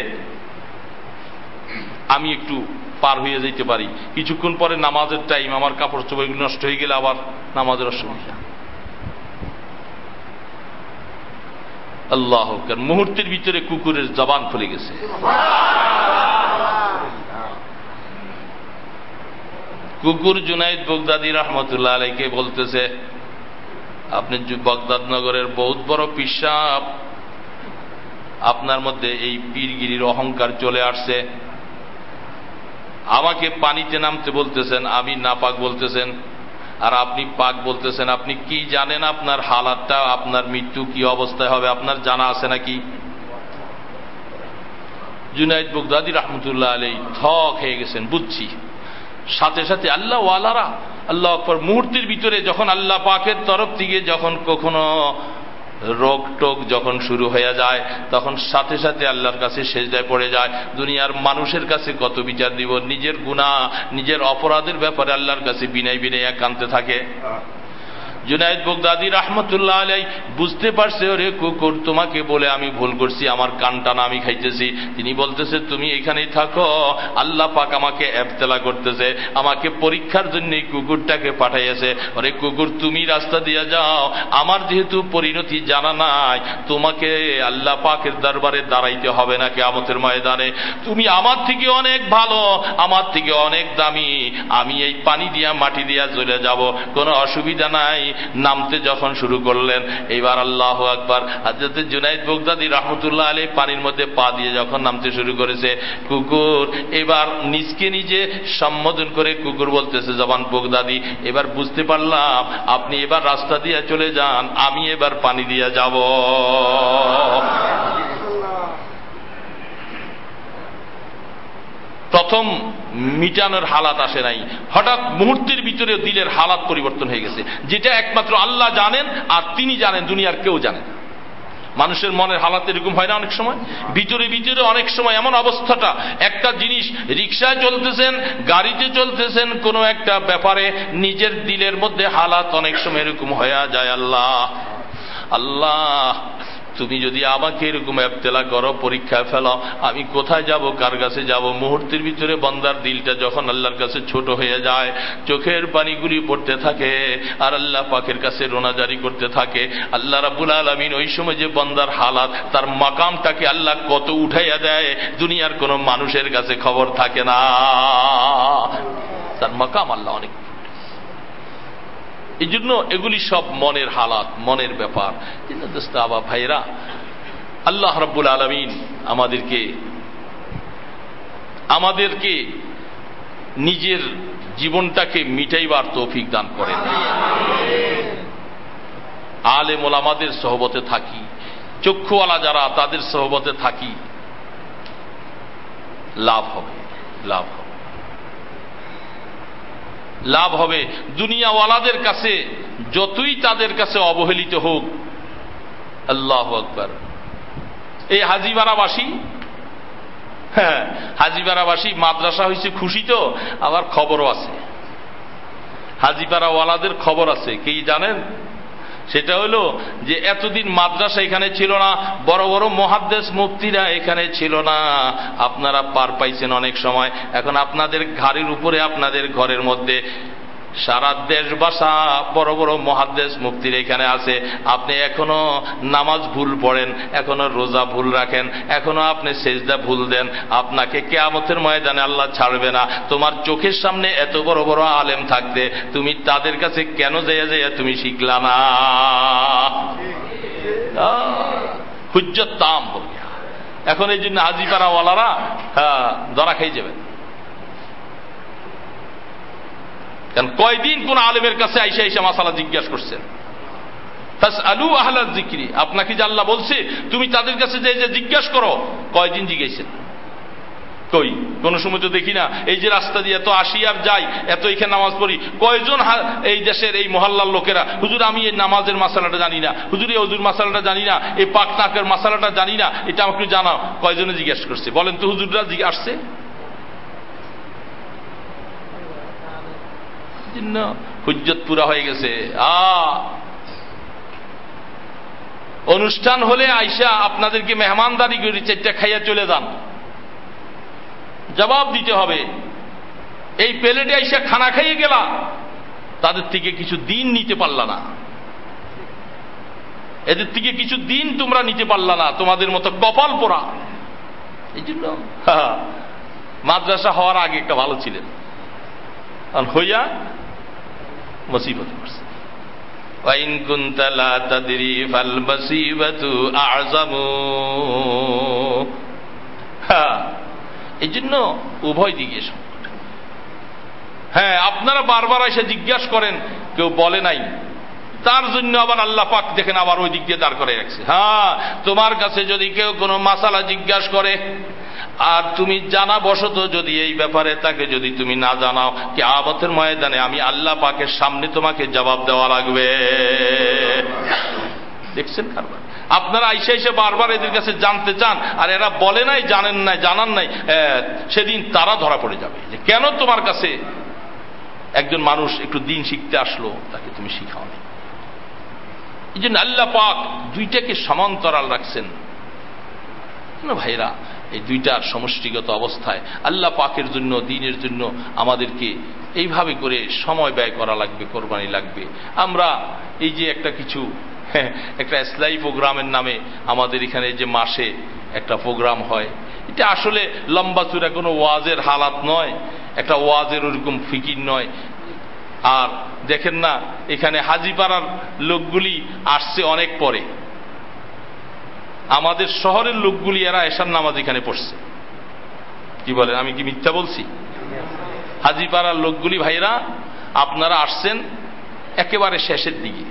আমি একটু পার হয়ে যেতে পারি। কিছুক্ষণ পরে নামাজের টাইম আমার কাপড় চোপড়গুলো নষ্ট হয়ে গেলে আবার নামাজের অসুবিধা। আল্লাহ মুহূর্তের ভিতরে কুকুরের জবান খুলে গেছে। কুকুর জুনাইদ বগদাদি রহমতুল্লাহ আলাইকে বলতেছে, আপনি বগদাদ নগরের বহুত বড় পিসাব। আপনার মধ্যে এই পীরগিরির অহংকার চলে আসছে। আমাকে পানিতে নামতে বলতেছেন, আমি না পাক বলতেছেন, আর আপনি পাক বলতেছেন, আপনি কি জানেন আপনার হালাতটা, আপনার মৃত্যু কি অবস্থায় হবে, আপনার জানা আছে নাকি? জুনাইদ বুগদাদি রহমতুল্লাহ আলী থক হয়ে গেছেন, বুঝছি। সাথে সাথে আল্লাহ ওয়ালারা, আল্লাহ মুহূর্তের ভিতরে যখন আল্লাহ পাকের তরফ থেকে যখন কখনো রোগ টোগ যখন শুরু হয়ে যায়, তখন সাথে সাথে আল্লাহর কাছে সেজদায় পড়ে যায়। দুনিয়ার মানুষের কাছে কত বিচার দিব? নিজের গুণা নিজের অপরাধের ব্যাপারে আল্লাহর কাছে বিনয় বিনয় একান্তে থাকে। জুনায়দ বগদাদি রহমতুল্লাহ আলাই বুঝতে পারছে, ওরে কুকুর, তোমাকে বলে আমি ভুল করছি, আমার কানটানা আমি খাইতেছি। তিনি বলতেছে, তুমি এখানেই থাকো, আল্লাহ পাক আমাকে এবতেলা করতেছে, আমাকে পরীক্ষার জন্য এই কুকুরটাকে পাঠাইয়াছে। ওরে কুকুর, তুমি রাস্তা দিয়ে যাও, আমার যেহেতু পরিণতি জানা নাই, তোমাকে আল্লাহ পাকের দরবারে দাঁড়াইতে হবে না কেমতের ময়দানে। তুমি আমার থেকে অনেক ভালো, আমার থেকে অনেক দামি, আমি এই পানি দিয়া, মাটি দিয়া চলে যাব, কোনো অসুবিধা নাই। নামতে যখন শুরু করলেন, এইবার আল্লাহ আকবার। হাজরত জুনাইদ বগদাদি রহমতুল্লাহ আলী পানির মধ্যে পা দিয়ে যখন নামতে শুরু করেছে, কুকুর, এবার নিজকে নিজে সম্বোধন করে কুকুর বলতেছে, জবান বগদাদি, এবার বুঝতে পারলাম, আপনি এবার রাস্তা দিয়ে চলে যান, আমি এবার পানি দিয়ে যাব। প্রথম মিটানোর হালাত আসে নাই। হঠাৎ মুহূর্তের ভিতরে দিলের হালাত পরিবর্তন হয়ে গেছে। যেটা একমাত্র আল্লাহ জানেন আর তিনি জানেন, দুনিয়ার কেউ জানেন মানুষের মনের হালাত এরকম হয় না অনেক সময়? ভিতরে ভিতরে অনেক সময় এমন অবস্থাটা, একটা জিনিস রিক্সায় চলতেছেন, গাড়িতে চলতেছেন, কোনো একটা ব্যাপারে নিজের দিলের মধ্যে হালাত অনেক সময় এরকম হয়ে যায়, আল্লাহ। আল্লাহ। তুমি যদি আমাকে এরকম এবতেলা করো, পরীক্ষায় ফেলো, আমি কোথায় যাব, কার কাছে যাব? মুহূর্তের ভিতরে বন্দার দিলটা যখন আল্লাহর কাছে ছোট হয়ে যায়, চোখের পানিগুলি পড়তে থাকে, আর আল্লাহ পাখের কাছে রোনাজারি করতে থাকে, আল্লাহ রাবুল আলমিন ওই সময় যে বন্দার হালাত, তার মাকামটাকে আল্লাহ কত উঠাইয়া দেয়, দুনিয়ার কোনো মানুষের কাছে খবর থাকে না। তার মাকাম আল্লাহ অনেক এই জন্য এগুলি সব মনের হালাত, মনের ব্যাপার। কিন্তু দোস্ত আবা ভাইরা? আল্লাহ রব্বুল আলমিন আমাদেরকে আমাদেরকে নিজের জীবনটাকে মিটাইবার তৌফিক দান করেন। আলে মোলামাদের সহবতে থাকি, চক্ষুওয়ালা যারা, তাদের সহবতে থাকি। লাভ হবে লাভ হবে। লাভ হবে। দুনিয়াওয়ালাদের কাছে, যতই তাদের কাছে অবহেলিত হোক, আল্লাহ আকবর। এই হাজিবারাবাসী হ্যাঁ হাজিবারাবাসী মাদ্রাসা হয়েছে খুশি তো, আবার খবরও আছে। হাজিপাড়াওয়ালাদের খবর আছে, কি জানেন? সেটা হলো যে এতদিন মাদ্রাসা এখানে ছিল না, বড় বড় মহাদ্দেশ মুক্তিরা এখানে ছিল না। আপনারা পার পাইছেন অনেক সময়। এখন আপনাদের ঘাড়ির উপরে আপনাদের ঘরের মধ্যে সারা দেশ বাসা বড় বড় মহাদেশ মুক্তির এখানে আছে। আপনি এখনও নামাজ ভুল পড়েন, এখনও রোজা ভুল রাখেন, এখনও আপনি সেজদা ভুল দেন। আপনাকে কেয়ামতের ময়দানে আল্লাহ ছাড়বে না। তোমার চোখের সামনে এত বড় বড় আলেম থাকতে তুমি তাদের কাছে কেন যাইয়া যাইয়া তুমি শিখলা না? হুজ্জত তাম এখন এই জন্য হাজিপাড়াওয়ালারা হ্যাঁ ধরা খেয়ে যাবেন। কারণ কয়দিন কোন আলেমের কাছে আইসা আইসা মাসালা জিজ্ঞাসা করছেন? আলু আহলার জিক্রি আপনাকে আল্লাহ বলছে? তুমি তাদের কাছে যে যে জিজ্ঞাসা করো, কয়দিন জিজ্ঞাসেন কই? কোন সময় তো দেখি না, এই যে রাস্তা দিয়ে এত আসি আর যাই, এত এখানে নামাজ পড়ি, কয়জন এই দেশের এই মহল্লার লোকেরা, হুজুর আমি এই নামাজের মশালাটা জানি না, হুজুর এই হজুর মশালাটা জানি না, এই পাক নাকের মশালাটা জানি না, এটা আমাকে জানাও, কয়জনে জিজ্ঞাসা করছে? বলেন তো হুজুররা আসছে? জন্য হুজ্জত পুরা হয়ে গেছে। আ। অনুষ্ঠান হলে আইসা আপনাদেরকে মেহমানদারি করে চারটা খাইয়া চলে যান। জবাব দিতে হবে। এই প্লেটে আইসা খানা খাইয়ে গেলা। তাদের থেকে কিছু দিন নিতে পারলা না। এদের থেকে কিছু দিন তোমরা নিতে পারলা না। তোমাদের মতো কপাল পোড়া। এই জন্য [LAUGHS] মাদ্রাসা হওয়ার আগে একটা ভালো ছিলেন। হইয়া মুসিবত করছে وإن كنت لا تدري فالمصيبة أعظم এই জন্য উভয় দিকে সংকট হ্যাঁ আপনারা বারবার এসে জিজ্ঞাসা করেন কেউ বলে নাই তার জন্য আবার আল্লাহ পাক দেখেন আবার ওই দিক দিয়ে দাঁড় করে রাখছে হ্যাঁ তোমার কাছে যদি কেউ কোনো মাসালা জিজ্ঞাসা করে আর তুমি জানা বসত যদি এই ব্যাপারে তাকে যদি তুমি না জানাও কি আবতের ময়দানে আমি আল্লাহ পাকের সামনে তোমাকে জবাব দেওয়া লাগবে। দেখছেন কারবার আপনারা আইসে এসে বারবার এদের কাছে জানতে চান, আর এরা বলে নাই, জানেন নাই, জানান নাই সেদিন তারা ধরা পড়ে যাবে। যে কেন তোমার কাছে একজন মানুষ একটু দিন শিখতে আসলো, তাকে তুমি শিখাও নি এই জন্য আল্লাহ পাক দুইটাকে সমান্তরাল রাখছেন। ভাইরা এই দুইটার সমষ্টিগত অবস্থায় আল্লাহ পাকের জন্য, দিনের জন্য আমাদেরকে এইভাবে করে সময় ব্যয় করা লাগবে, কোরবানি লাগবে। আমরা এই যে একটা কিছু, [LAUGHS] একটা ইসলাই প্রোগ্রামের নামে আমাদের এখানে যে মাসে একটা প্রোগ্রাম হয়, এটা আসলে লম্বা চূড়া কোনো ওয়াজের হালাত নয়, একটা ওয়াজের ওরকম ফিকির নয়। আর দেখেন না, এখানে হাজিপাড়ার লোকগুলি আসছে অনেক পরে। আমাদের শহরের লোকগুলি এরা এসার নামাজ এখানে পড়ছে। কি বলেন, আমি কি মিথ্যা বলছি? হাজিপাড়ার লোকগুলি ভাইরা আপনারা আসছেন একেবারে শেষের দিকে।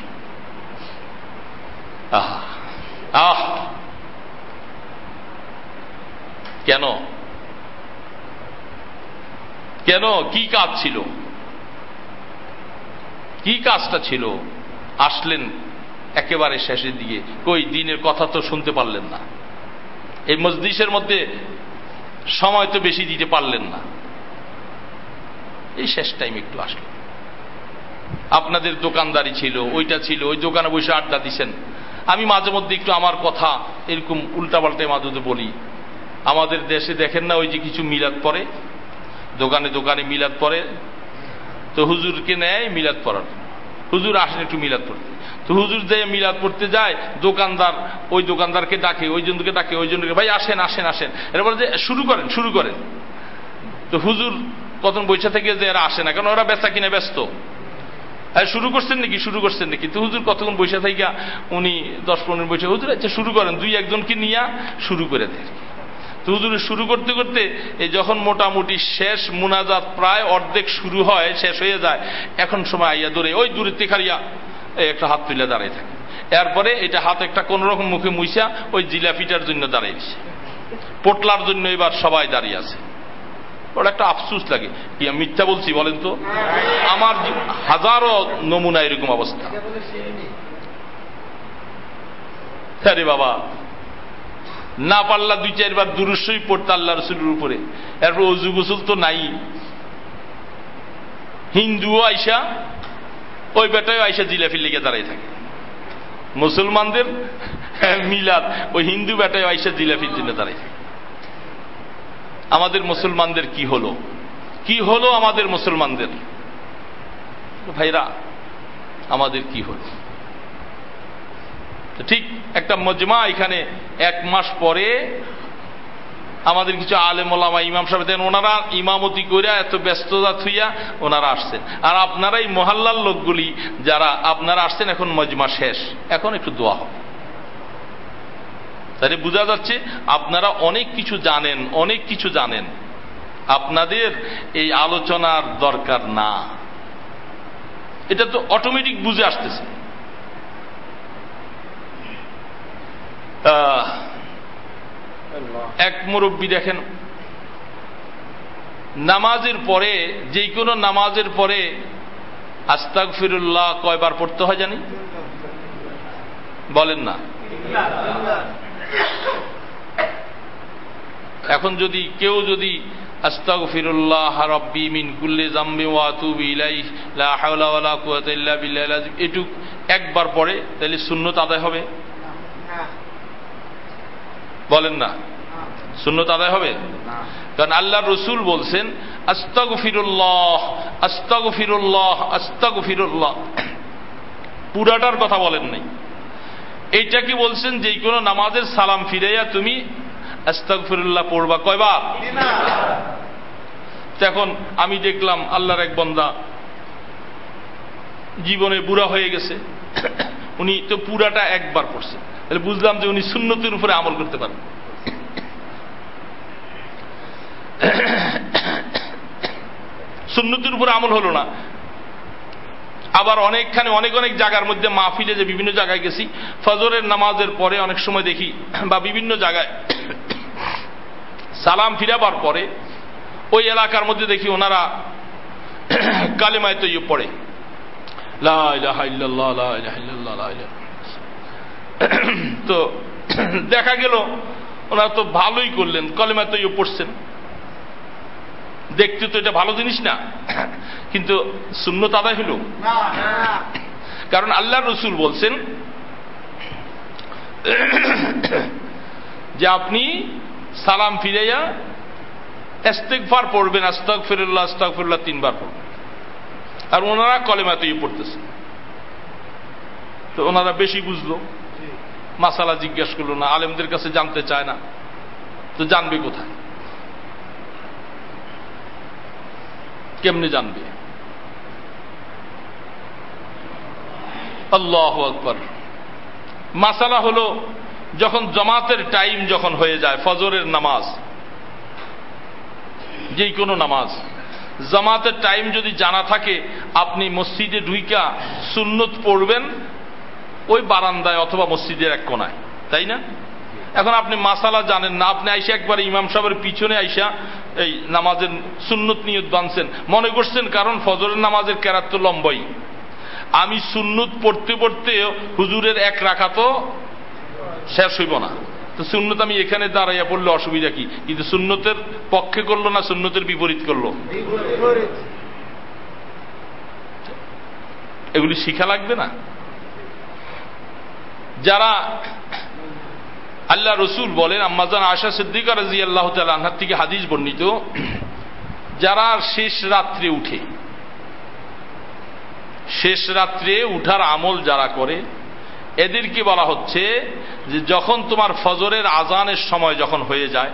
আহ আহ। কেন? কেন? কি কাজ ছিল? কি কাজটা ছিল? আসলেন একেবারে শেষের দিকে। কই, দিনের কথা তো শুনতে পারলেন না। এই মসজিষের মধ্যে সময় তো বেশি দিতে পারলেন না। এই শেষ টাইম একটু আসলো। আপনাদের দোকানদারি ছিল, ওইটা ছিল, ওই দোকানে বসে আড্ডা দিছেন। আমি মাঝে মধ্যে একটু আমার কথা এরকম উল্টাপাল্টে মাঝে বলি। আমাদের দেশে দেখেন না ওই যে কিছু মিলাদ পরে দোকানে দোকানে মিলাদ পরে তো হুজুরকে নেয় মিলাদ পড়ার। হুজুর আসেন একটু মিলাদ পড়তে। তো হুজুর যে মিলাদ পড়তে যায়, দোকানদার ওই দোকানদারকে ডাকে, ওই জনকে ডাকে, ওই জনকে, ভাই, আসেন আসেন আসেন। এরপর যে, শুরু করেন শুরু করেন। তো হুজুর কতন বৈশা থেকে যে এরা আসে না কারণ ওরা বেচা কিনে ব্যস্ত? হ্যাঁ শুরু করছেন নাকি, শুরু করছেন নাকি? তো হুজুর কতক্ষণ বৈশা থেকে উনি দশ পনেরো বৈশা হুজুর আচ্ছা শুরু করেন, দুই একজনকে নিয়ে শুরু করে দেয় তো হুজুর শুরু করতে করতে এই যখন মোটামুটি শেষ মুনাজাত প্রায় অর্ধেক শুরু হয়, শেষ হয়ে যায়, এখন সময় আইয়া দূরে ওই দূরে তেখারিয়া একটা হাত তুলে দাঁড়িয়ে থাকে। এরপরে এটা হাত একটা কোন রকম মুখে মুইসা ওই জিলাপিটার জন্য দাঁড়িয়েছে পোটলার জন্য এবার সবাই দাঁড়িয়ে আছে। ওর একটা আফসুস লাগে। কি আমি মিথ্যা বলছি বলেন তো? আমার হাজারো নমুনা এরকম অবস্থা। হ্যাঁ বাবা। না পারলা দুই চারবার দুরুসই পড়তে আল্লাহ রসুলের উপরে। এরপর অজু গোসল তো নাই। হিন্দুও আইসা ওই বেটায় আইসা জিলাফি লেগে দাঁড়াই থাকে। মুসলমানদের মিলাদ, ওই হিন্দু বেটায় আইসা জিলাফির জন্য দাঁড়াই থাকে। আমাদের মুসলমানদের কি হলো? কি হলো আমাদের মুসলমানদের? ভাইরা, আমাদের কি হলো? ঠিক একটা মজমা এখানে এক মাস পরে আমাদের কিছু আলেম ওলামা, ইমাম সাহেব, দেন ওনারা ইমামতি করিয়া এত ব্যস্ততা থুইয়া ওনারা আসছেন। আর আপনারা এই মহাল্লার লোকগুলি যারা আপনারা আসছেন, এখন মজমা শেষ। এখন একটু দোয়া হবে। তাহলে বোঝা যাচ্ছে আপনারা অনেক কিছু জানেন, অনেক কিছু জানেন। আপনাদের এই আলোচনার দরকার না। এটা তো অটোমেটিক বুঝে আসতেছে। এক মুরব্বী দেখেন, নামাজের পরে যে কোনো নামাজের পরে আস্তাক ফিরুল্লাহ কয়বার পড়তে হয় জানি? বলেন না। এখন যদি কেউ যদি আস্তাক ফিরুল্লাহ রব্বি মিন কুল্লে জাম্বি ওয়াতুবি ইলাই লা হাওলা ওয়ালা কুওয়াতা ইল্লা বিল্লাহ, এটুক একবার পড়ে, তাহলে শূন্যত আদায় হবে। বলেন না। শূন্যত আদায় হবে? কারণ আল্লাহ রসুল বলছেন আস্তাগ ফিরুল্লাহ আস্তাগ ফিরুল্লাহ আস্তাগ ফিরুল্লাহ পুরাটার কথা বলেন নাই। এইটা কি বলছেন? যে কোনো নামাজের সালাম ফিরাইয়া তুমি আস্তাগ ফিরুল্লাহ পড়বা কয়বার? এখন আমি দেখলাম আল্লাহর এক বন্দা জীবনে বুড়া হয়ে গেছে। উনি তো পুরাটা একবার পড়ছে। তাহলে বুঝলাম যে উনি সুন্নতির উপরে আমল করতে পারেন। সুন্নতির উপরে আমল হলো না। আবার অনেকখানে অনেক অনেক জায়গার মধ্যে মাহফিলে যে বিভিন্ন জায়গায় গেছি, ফজরের নামাজের পরে অনেক সময় দেখি, বা বিভিন্ন জায়গায় সালাম ফিরাবার পরে ওই এলাকার মধ্যে দেখি ওনারা কালেমায় তো ইয়ে পড়ে [COUGHS] তো [COUGHS] দেখা গেল ওনারা তো ভালোই করলেন কলেমায় তো ইয়ে পড়ছেন। দেখতে তো এটা ভালো জিনিস না। [COUGHS] কিন্তু শূন্য আদায় হল। কারণ আল্লাহ রসুল বলছেন যে আপনি সালাম ফিরাইয়া এস্তেকফার পড়বেন আস্তক ফিরুল্লাহ আস্তক ফিরুল্লাহ তিনবার পড়বেন। আর ওনারা কলেমা তৈরি পড়তেছে তো ওনারা বেশি বুঝলো। মাসালা জিজ্ঞেস করল না, আলেমদের কাছে জানতে চায় না। তো জানবে কোথায়? কেমনে জানবে? আল্লাহ আকবর। মাসালা হলো যখন জমাতের টাইম যখন হয়ে যায়, ফজরের নামাজ। যে কোনো নামাজ। জামাতের টাইম যদি জানা থাকে, আপনি মসজিদে ঢুইকা সুন্নত পড়বেন ওই বারান্দায় অথবা মসজিদের এক কোনায়, তাই না? এখন আপনি মাসালা জানেন না, আপনি আইসা একবার ইমাম সাহেবের পিছনে আইসা এই নামাজের সুন্নত নিয়ত বানছেন। মনে করছেন কারণ ফজরের নামাজের কেরাত তো লম্বাই। আমি সুন্নত পড়তে পড়তে হুজুরের এক রাখা তো শেষ হইব না। তো সুন্নত আমি এখানে দাঁড়াইয়া পড়লে অসুবিধা কি? কিন্তু সুন্নতের পক্ষে করল না, সুন্নতের বিপরীত করল? এগুলি শিখা লাগবে না? যারা আল্লাহ রসুল বলেন, আম্মাজান আশা সিদ্দিকা রাজি আল্লাহ আনহার থেকে হাদিস বর্ণিত, যারা শেষ রাত্রে উঠে, শেষ রাত্রে উঠার আমল যারা করে, এদেরকে বলা হচ্ছে যে যখন তোমার ফজরের আজানের সময় যখন হয়ে যায়,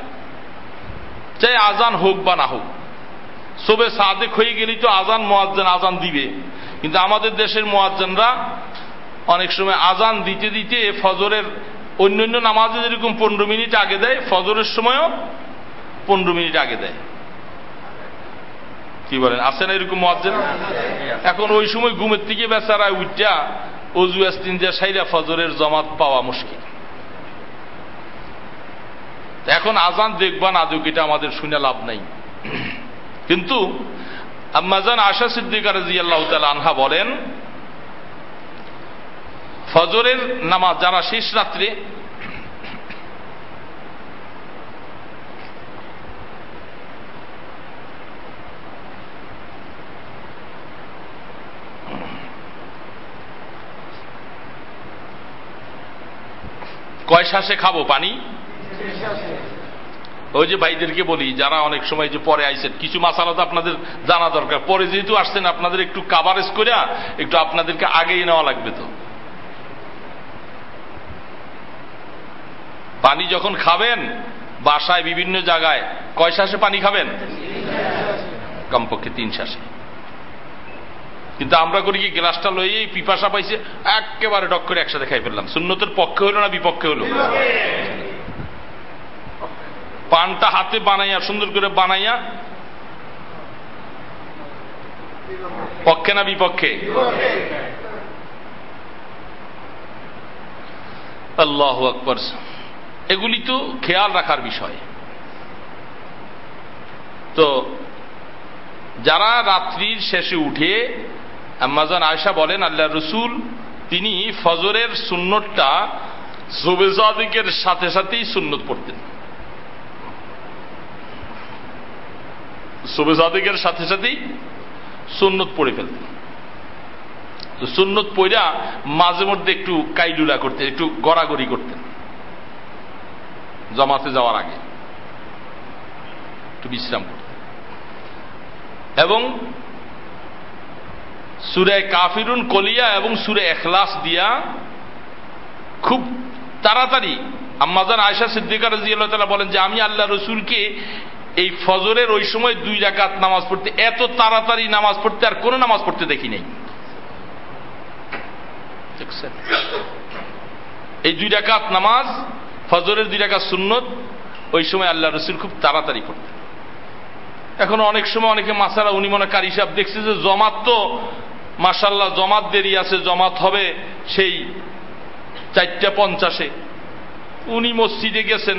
চাই আজান হোক বা না হোক সবে সাদেক হয়ে গেলেই তো আজান মোয়াজ্জান আজান দিবে, কিন্তু আমাদের দেশের মোয়াজ্জানরা অনেক সময় আজান দিতে দিতে ফজরের অন্য অন্য নামাজে যেরকম পনেরো মিনিট আগে দেয়, ফজরের সময়ও পনেরো মিনিট আগে দেয়। কি বলেন, আছে না এরকম মোয়াজ্জেন এখন ওই সময় ঘুমের থেকে বেচারা উঠা অজু আস্তিন যে সাইরা ফজরের জমাত পাওয়া মুশকিল। এখন আজান দেখবা না দেখ, এটা আমাদের শুনে লাভ নাই। কিন্তু আশা সিদ্দিকার আল্লাহ আনহা বলেন ফজরের নামাজ যারা শেষ রাত্রে কয় শ্বাসে খাব পানি? ওই যে ভাইদেরকে বলি, যারা অনেক সময় যে পরে আইসেন, কিছু মাসালা তো আপনাদের জানা দরকার। পরে যেহেতু আসছেন, আপনাদের একটু কাভারেজ করে একটু আপনাদেরকে আগেই নেওয়া লাগবে তো। পানি যখন খাবেন, বাসায় বিভিন্ন জায়গায় কয় শ্বাসে পানি খাবেন? কমপক্ষে তিন শ্বাসে। কিন্তু আমরা করি কি, গ্লাসটা লইয়ে পিপাসা পাইছে, একেবারে ডক করে একসাথে খাই ফেললাম। শূন্যতের পক্ষে হলো না বিপক্ষে হলো? পানটা হাতে বানাইয়া, সুন্দর করে বানাইয়া, পক্ষে না বিপক্ষে? আল্লাহ আকবর। এগুলি তো খেয়াল রাখার বিষয়। তো যারা রাত্রির শেষে উঠে আম্মাজান আয়সা বলেন আল্লাহ রসুল, তিনি ফজরের সুন্নতটা জোবেজাদিকের সাথে সাথেই সুন্নত পড়তেন। সোবেজাদিকের সাথে সাথেই সুন্নত পড়ে ফেলতেন। সুন্নত পইরা মাঝে মধ্যে একটু কাইডুলা করতেন, একটু গড়াগড়ি করতেন। জমাতে যাওয়ার আগে। একটু বিশ্রাম করতেন এবং সুরে কাফিরুন কলিয়া এবং সুরে এখলাস দিয়া খুব তাড়াতাড়ি আম্মাজান আয়সা সিদ্দিকার রাজিয়াল্লাহ বলেন যে, আমি আল্লাহ রসুলকে এই ফজরের ওই সময় দুই রাকাত নামাজ পড়তে, এত তাড়াতাড়ি নামাজ পড়তে আর কোন নামাজ পড়তে দেখি নেই। এই দুই রাকাত নামাজ ফজরের দুই রাকাত সুন্নত, ওই সময় আল্লাহ রসুল খুব তাড়াতাড়ি পড়তেন এখন অনেক সময় অনেকে মাসারা উনি মনে কারি সাহেব দেখছে যে জমাত তো মাসাল্লাহ জমাত দেরি আছে, জমাত হবে সেই চারটা পঞ্চাশে। উনি মসজিদে গেছেন,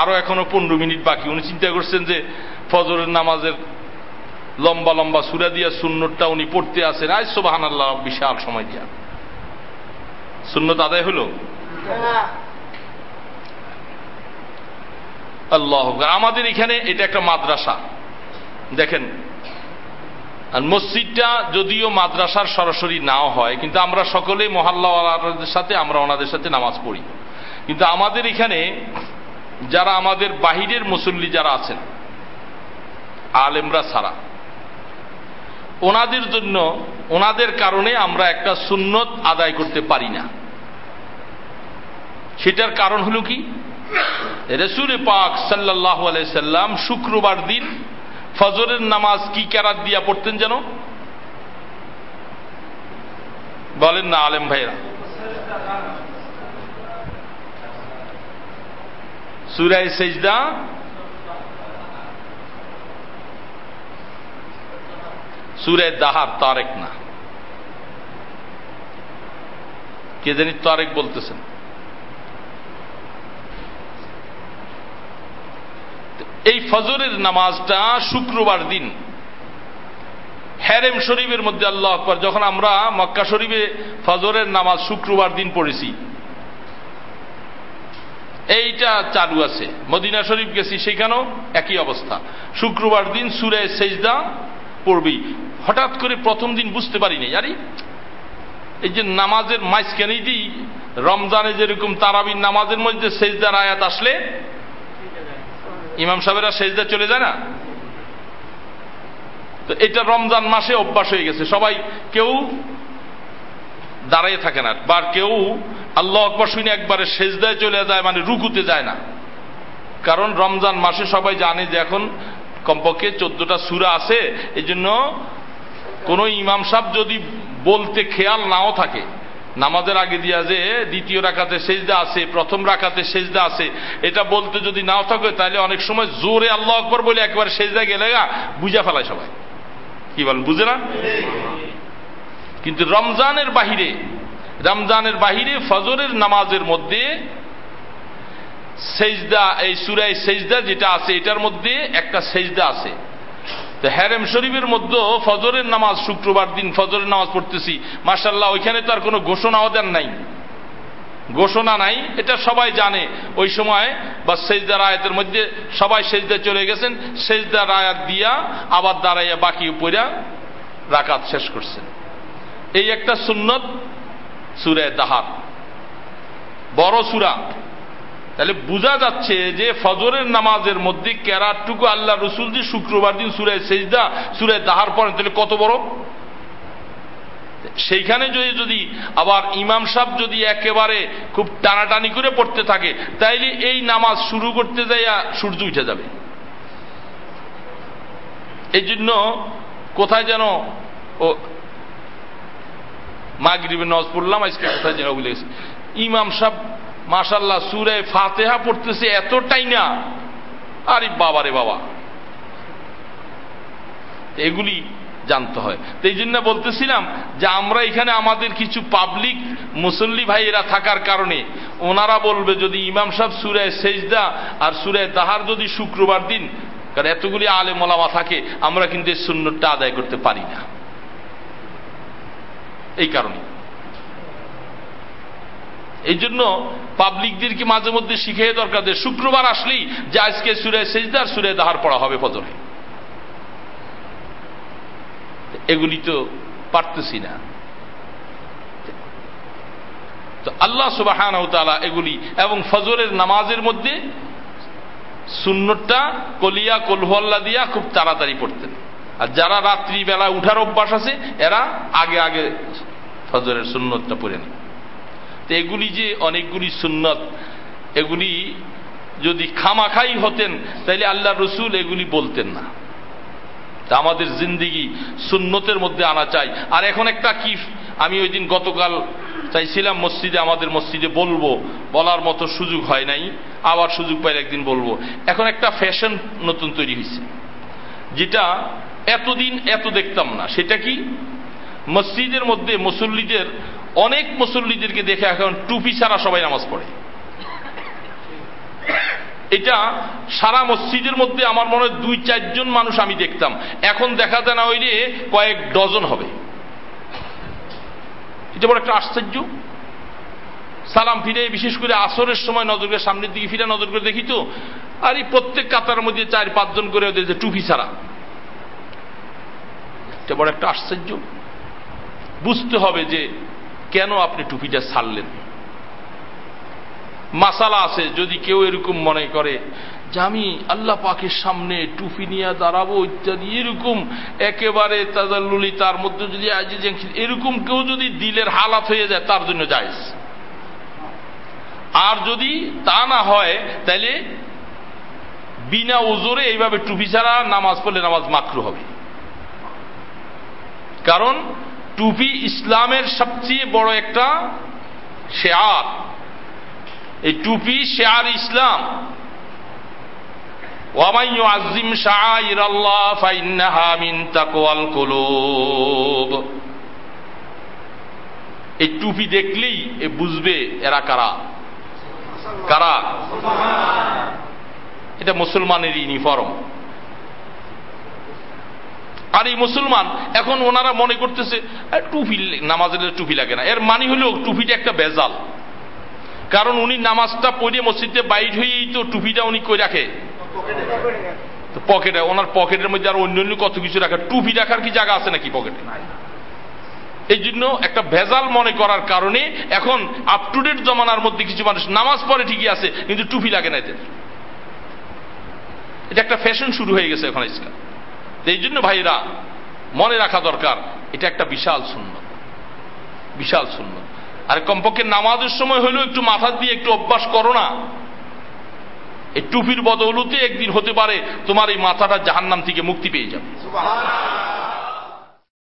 আরও এখনও পনেরো মিনিট বাকি। উনি চিন্তা করছেন যে ফজরের নামাজের লম্বা লম্বা সুরা দিয়া সুন্নতটা উনি পড়তে আসেন আজ সোবাহান আল্লাহ বিশাল সময় দিয়া। সুন্নত আদায় হলো? আল্লাহ আমাদের এখানে এটা একটা মাদ্রাসা। দেখেন, আর মসজিদটা যদিও মাদ্রাসার সরাসরি নাও হয়, কিন্তু আমরা সকলে মহাল্লাওয়ালাদের সাথে, আমরা ওনাদের সাথে নামাজ পড়ি। কিন্তু আমাদের এখানে যারা আমাদের বাহিরের মুসল্লি যারা আছেন, আলেমরা ছাড়া, ওনাদের জন্য, ওনাদের কারণে আমরা একটা সুন্নত আদায় করতে পারি না। সেটার কারণ হলো কি? রসুল পাক সাল্লাহ সাল্লাম শুক্রবার দিন ফজরের নামাজ কি ক্যারাত দিয়া পড়তেন যেন? বলেন না আলেম ভাইরা সুরাই সেজদা সুরে দাহার তারেক না। কে জানি তারেক বলতেছেন। এই ফজরের নামাজটা শুক্রবার দিন। হ্যারেম শরীফের মধ্যে আল্লাহ আকবর, যখন আমরা মক্কা শরীফে ফজরের নামাজ শুক্রবার দিন পড়েছি। এইটা চালু আছে। মদিনা শরীফ গেছি সেখানেও একই অবস্থা। শুক্রবার দিন সুরে সেজদা পড়বি হঠাৎ করে প্রথম দিন বুঝতে পারিনি জানি এই যে নামাজের মাঝখানেই দিই রমজানে যেরকম তারাবির নামাজের মধ্যে সেজদার আয়াত আসলে ইমাম সাহেবেরা সেজদা চলে যায় না? তো এটা রমজান মাসে অভ্যাস হয়ে গেছে। সবাই কেউ দাঁড়িয়ে থাকে না। বা কেউ আল্লাহ আকবর শুনে একবারে সেজদায় চলে যায় মানে রুকুতে যায় না। কারণ রমজান মাসে সবাই জানে যে এখন কমপক্ষে চোদ্দটা সুরা আছে। এই জন্য কোন ইমাম সাহেব যদি বলতে খেয়াল নাও থাকে নামাজের আগে দিয়া যে দ্বিতীয় রাখাতে সেজদা আছে, প্রথম রাখাতে সেজদা আছে। এটা বলতে যদি নাও থাকে, তাহলে অনেক সময় জোরে আল্লাহ আকবর বলে একবার সেজদা গেলে গা, বুঝা ফেলায় সবাই। কি বলেন, বুঝে না? কিন্তু রমজানের বাহিরে রমজানের বাহিরে ফজরের নামাজের মধ্যে সেজদা, এই সুরাই সেজদা যেটা আছে, এটার মধ্যে একটা সেজদা আছে। তো হ্যারেম শরীফের মধ্যে ফজরের নামাজ, শুক্রবার দিন ফজরের নামাজ পড়তেছি। মার্শাল্লাহ ওইখানে তো আর কোনো ঘোষণাও দেন নাই। ঘোষণা নাই, এটা সবাই জানে। ওই সময় বা সেজদার আয়াতের মধ্যে সবাই সেজদা চলে গেছেন, সেজদার আয়াত দিয়া আবার দাঁড়াইয়া বাকি উপরা রাকাত শেষ করছেন। এই একটা সুন্নত সুরে দাহার বড় সুরা। তাহলে বোঝা যাচ্ছে যে ফজরের নামাজের মধ্যে ক্যারাটুকু আল্লাহ রসুল যে শুক্রবার দিন সুরায় সেজদা সুরায় দাহার পরে তাহলে কত বড়? সেইখানে যদি যদি আবার ইমাম সাহ যদি একেবারে খুব টানাটানি করে পড়তে থাকে, তাইলে এই নামাজ শুরু করতে যাইয়া সূর্য উঠে যাবে। এই জন্য কোথায় যেন ও মাগরিবে নজ পড়লাম, আজকে কোথায় যেন বলে গেছে। ইমাম সাহ মাশাল্লাহ সুরে ফাতেহা পড়তেছে এতটাই না। আরে বাবা রে বাবা। এগুলি জানতে হয়। তো এই জন্য বলতেছিলাম যে আমরা এখানে আমাদের কিছু পাবলিক মুসল্লি ভাইয়েরা থাকার কারণে ওনারা বলবে যদি ইমাম সাহেব সুরায় সেজদা আর সুরায় তাহার যদি শুক্রবার দিন, কারণ এতগুলি আলে মোলামা থাকে, আমরা কিন্তু এই সুন্নতটা আদায় করতে পারি না। এই কারণে। এই জন্য পাবলিকদেরকে মাঝে মধ্যে শিখে দরকার যে শুক্রবার আসলেই যে আজকে সুরে সেজদার সুরে দাহার পড়া হবে ফজরে। এগুলি তো পারতেছি না। তো আল্লাহ সুবাহ এগুলি এবং ফজরের নামাজের মধ্যে সুন্নতটা কলিয়া কলহল্লা দিয়া খুব তাড়াতাড়ি পড়তেন। আর যারা রাত্রি বেলা উঠার অভ্যাস আছে, এরা আগে আগে ফজরের সুন্নতটা পড়ে নেয়। তো এগুলি যে অনেকগুলি সুন্নত, এগুলি যদি খামাখাই হতেন তাহলে আল্লাহ রসুল এগুলি বলতেন না। আমাদের জিন্দিগি সুন্নতের মধ্যে আনা চাই। আর এখন একটা কি, আমি ওই দিন গতকাল চাইছিলাম মসজিদে, আমাদের মসজিদে বলব, বলার মতো সুযোগ হয় নাই, আবার সুযোগ পাইলে একদিন বলব। এখন একটা ফ্যাশন নতুন তৈরি হয়েছে যেটা এতদিন এত দেখতাম না। সেটা কি? মসজিদের মধ্যে মুসল্লিদের অনেক মুসল্লিদেরকে দেখে এখন টুপি ছাড়া সবাই নামাজ পড়ে। এটা সারা মসজিদের মধ্যে আমার মনে হয় দুই, চারজন মানুষ আমি দেখতাম। এখন দেখা যায় না হইলে কয়েক ডজন হবে। এটা বড় একটা আশ্চর্য। সালাম ফিরে, বিশেষ করে আসরের সময় নজর করে, সামনের দিকে ফিরে নজর করে দেখি তো, আর এই প্রত্যেক কাতার মধ্যে চার, পাঁচজন করে ওদের যে টুপি ছাড়া। এটা বড় একটা আশ্চর্য। বুঝতে হবে যে কেন আপনি টুপিটা ছাড়লেন? মাসালা আছে, যদি কেউ এরকম মনে করে, যে আমি আল্লাহ পাকের সামনে টুপি নিয়ে দাঁড়াবো, ইত্যাদি, এরকম একেবারে তাজাল্লুলি, তার মধ্যে যদি এরকম কেউ যদি দিলের হালাত হয়ে যায়, তার জন্য যায় আর যদি তা না হয় তাহলে বিনা ওজোরে এইভাবে টুপি ছাড়া নামাজ পড়লে নামাজ মাকরু হবে। কারণ টুপি ইসলামের সবচেয়ে বড় একটা শেয়ার। এই টুপি শেয়ার ইসলাম। কুলুব। এই টুপি দেখলেই এ বুঝবে এরা কারা। কারা? এটা মুসলমানের ইউনিফর্ম আর এই মুসলমান, এখন ওনারা মনে করতেছে টুপি নামাজের টুপি লাগে না। এর মানে হলো, টুপিটা একটা বেজাল কারণ উনি নামাজটা পড়ে মসজিদে বাইর হয়েই তো টুপিটা উনি কই রাখে? পকেটে। ওনার পকেটের মধ্যে আর অন্য অন্য কত কিছু রাখে। টুপি রাখার কি জায়গা আছে নাকি পকেটে? এই জন্য একটা ভেজাল মনে করার কারণে এখন আপ টু ডেট জমানার মধ্যে কিছু মানুষ নামাজ পড়ে ঠিকই আছে, কিন্তু টুপি লাগে না এদের এটা একটা ফ্যাশন শুরু হয়ে গেছে এখন আজকাল। এই জন্য ভাইরা মনে রাখা দরকার, এটা একটা বিশাল শূন্য বিশাল শূন্য আর কমপক্ষে নামাজের সময় হলেও একটু মাথা দিয়ে একটু অভ্যাস করো না। এই টুপির বদৌলতে একদিন হতে পারে তোমার এই মাথাটা জাহান্নাম থেকে মুক্তি পেয়ে যাবে।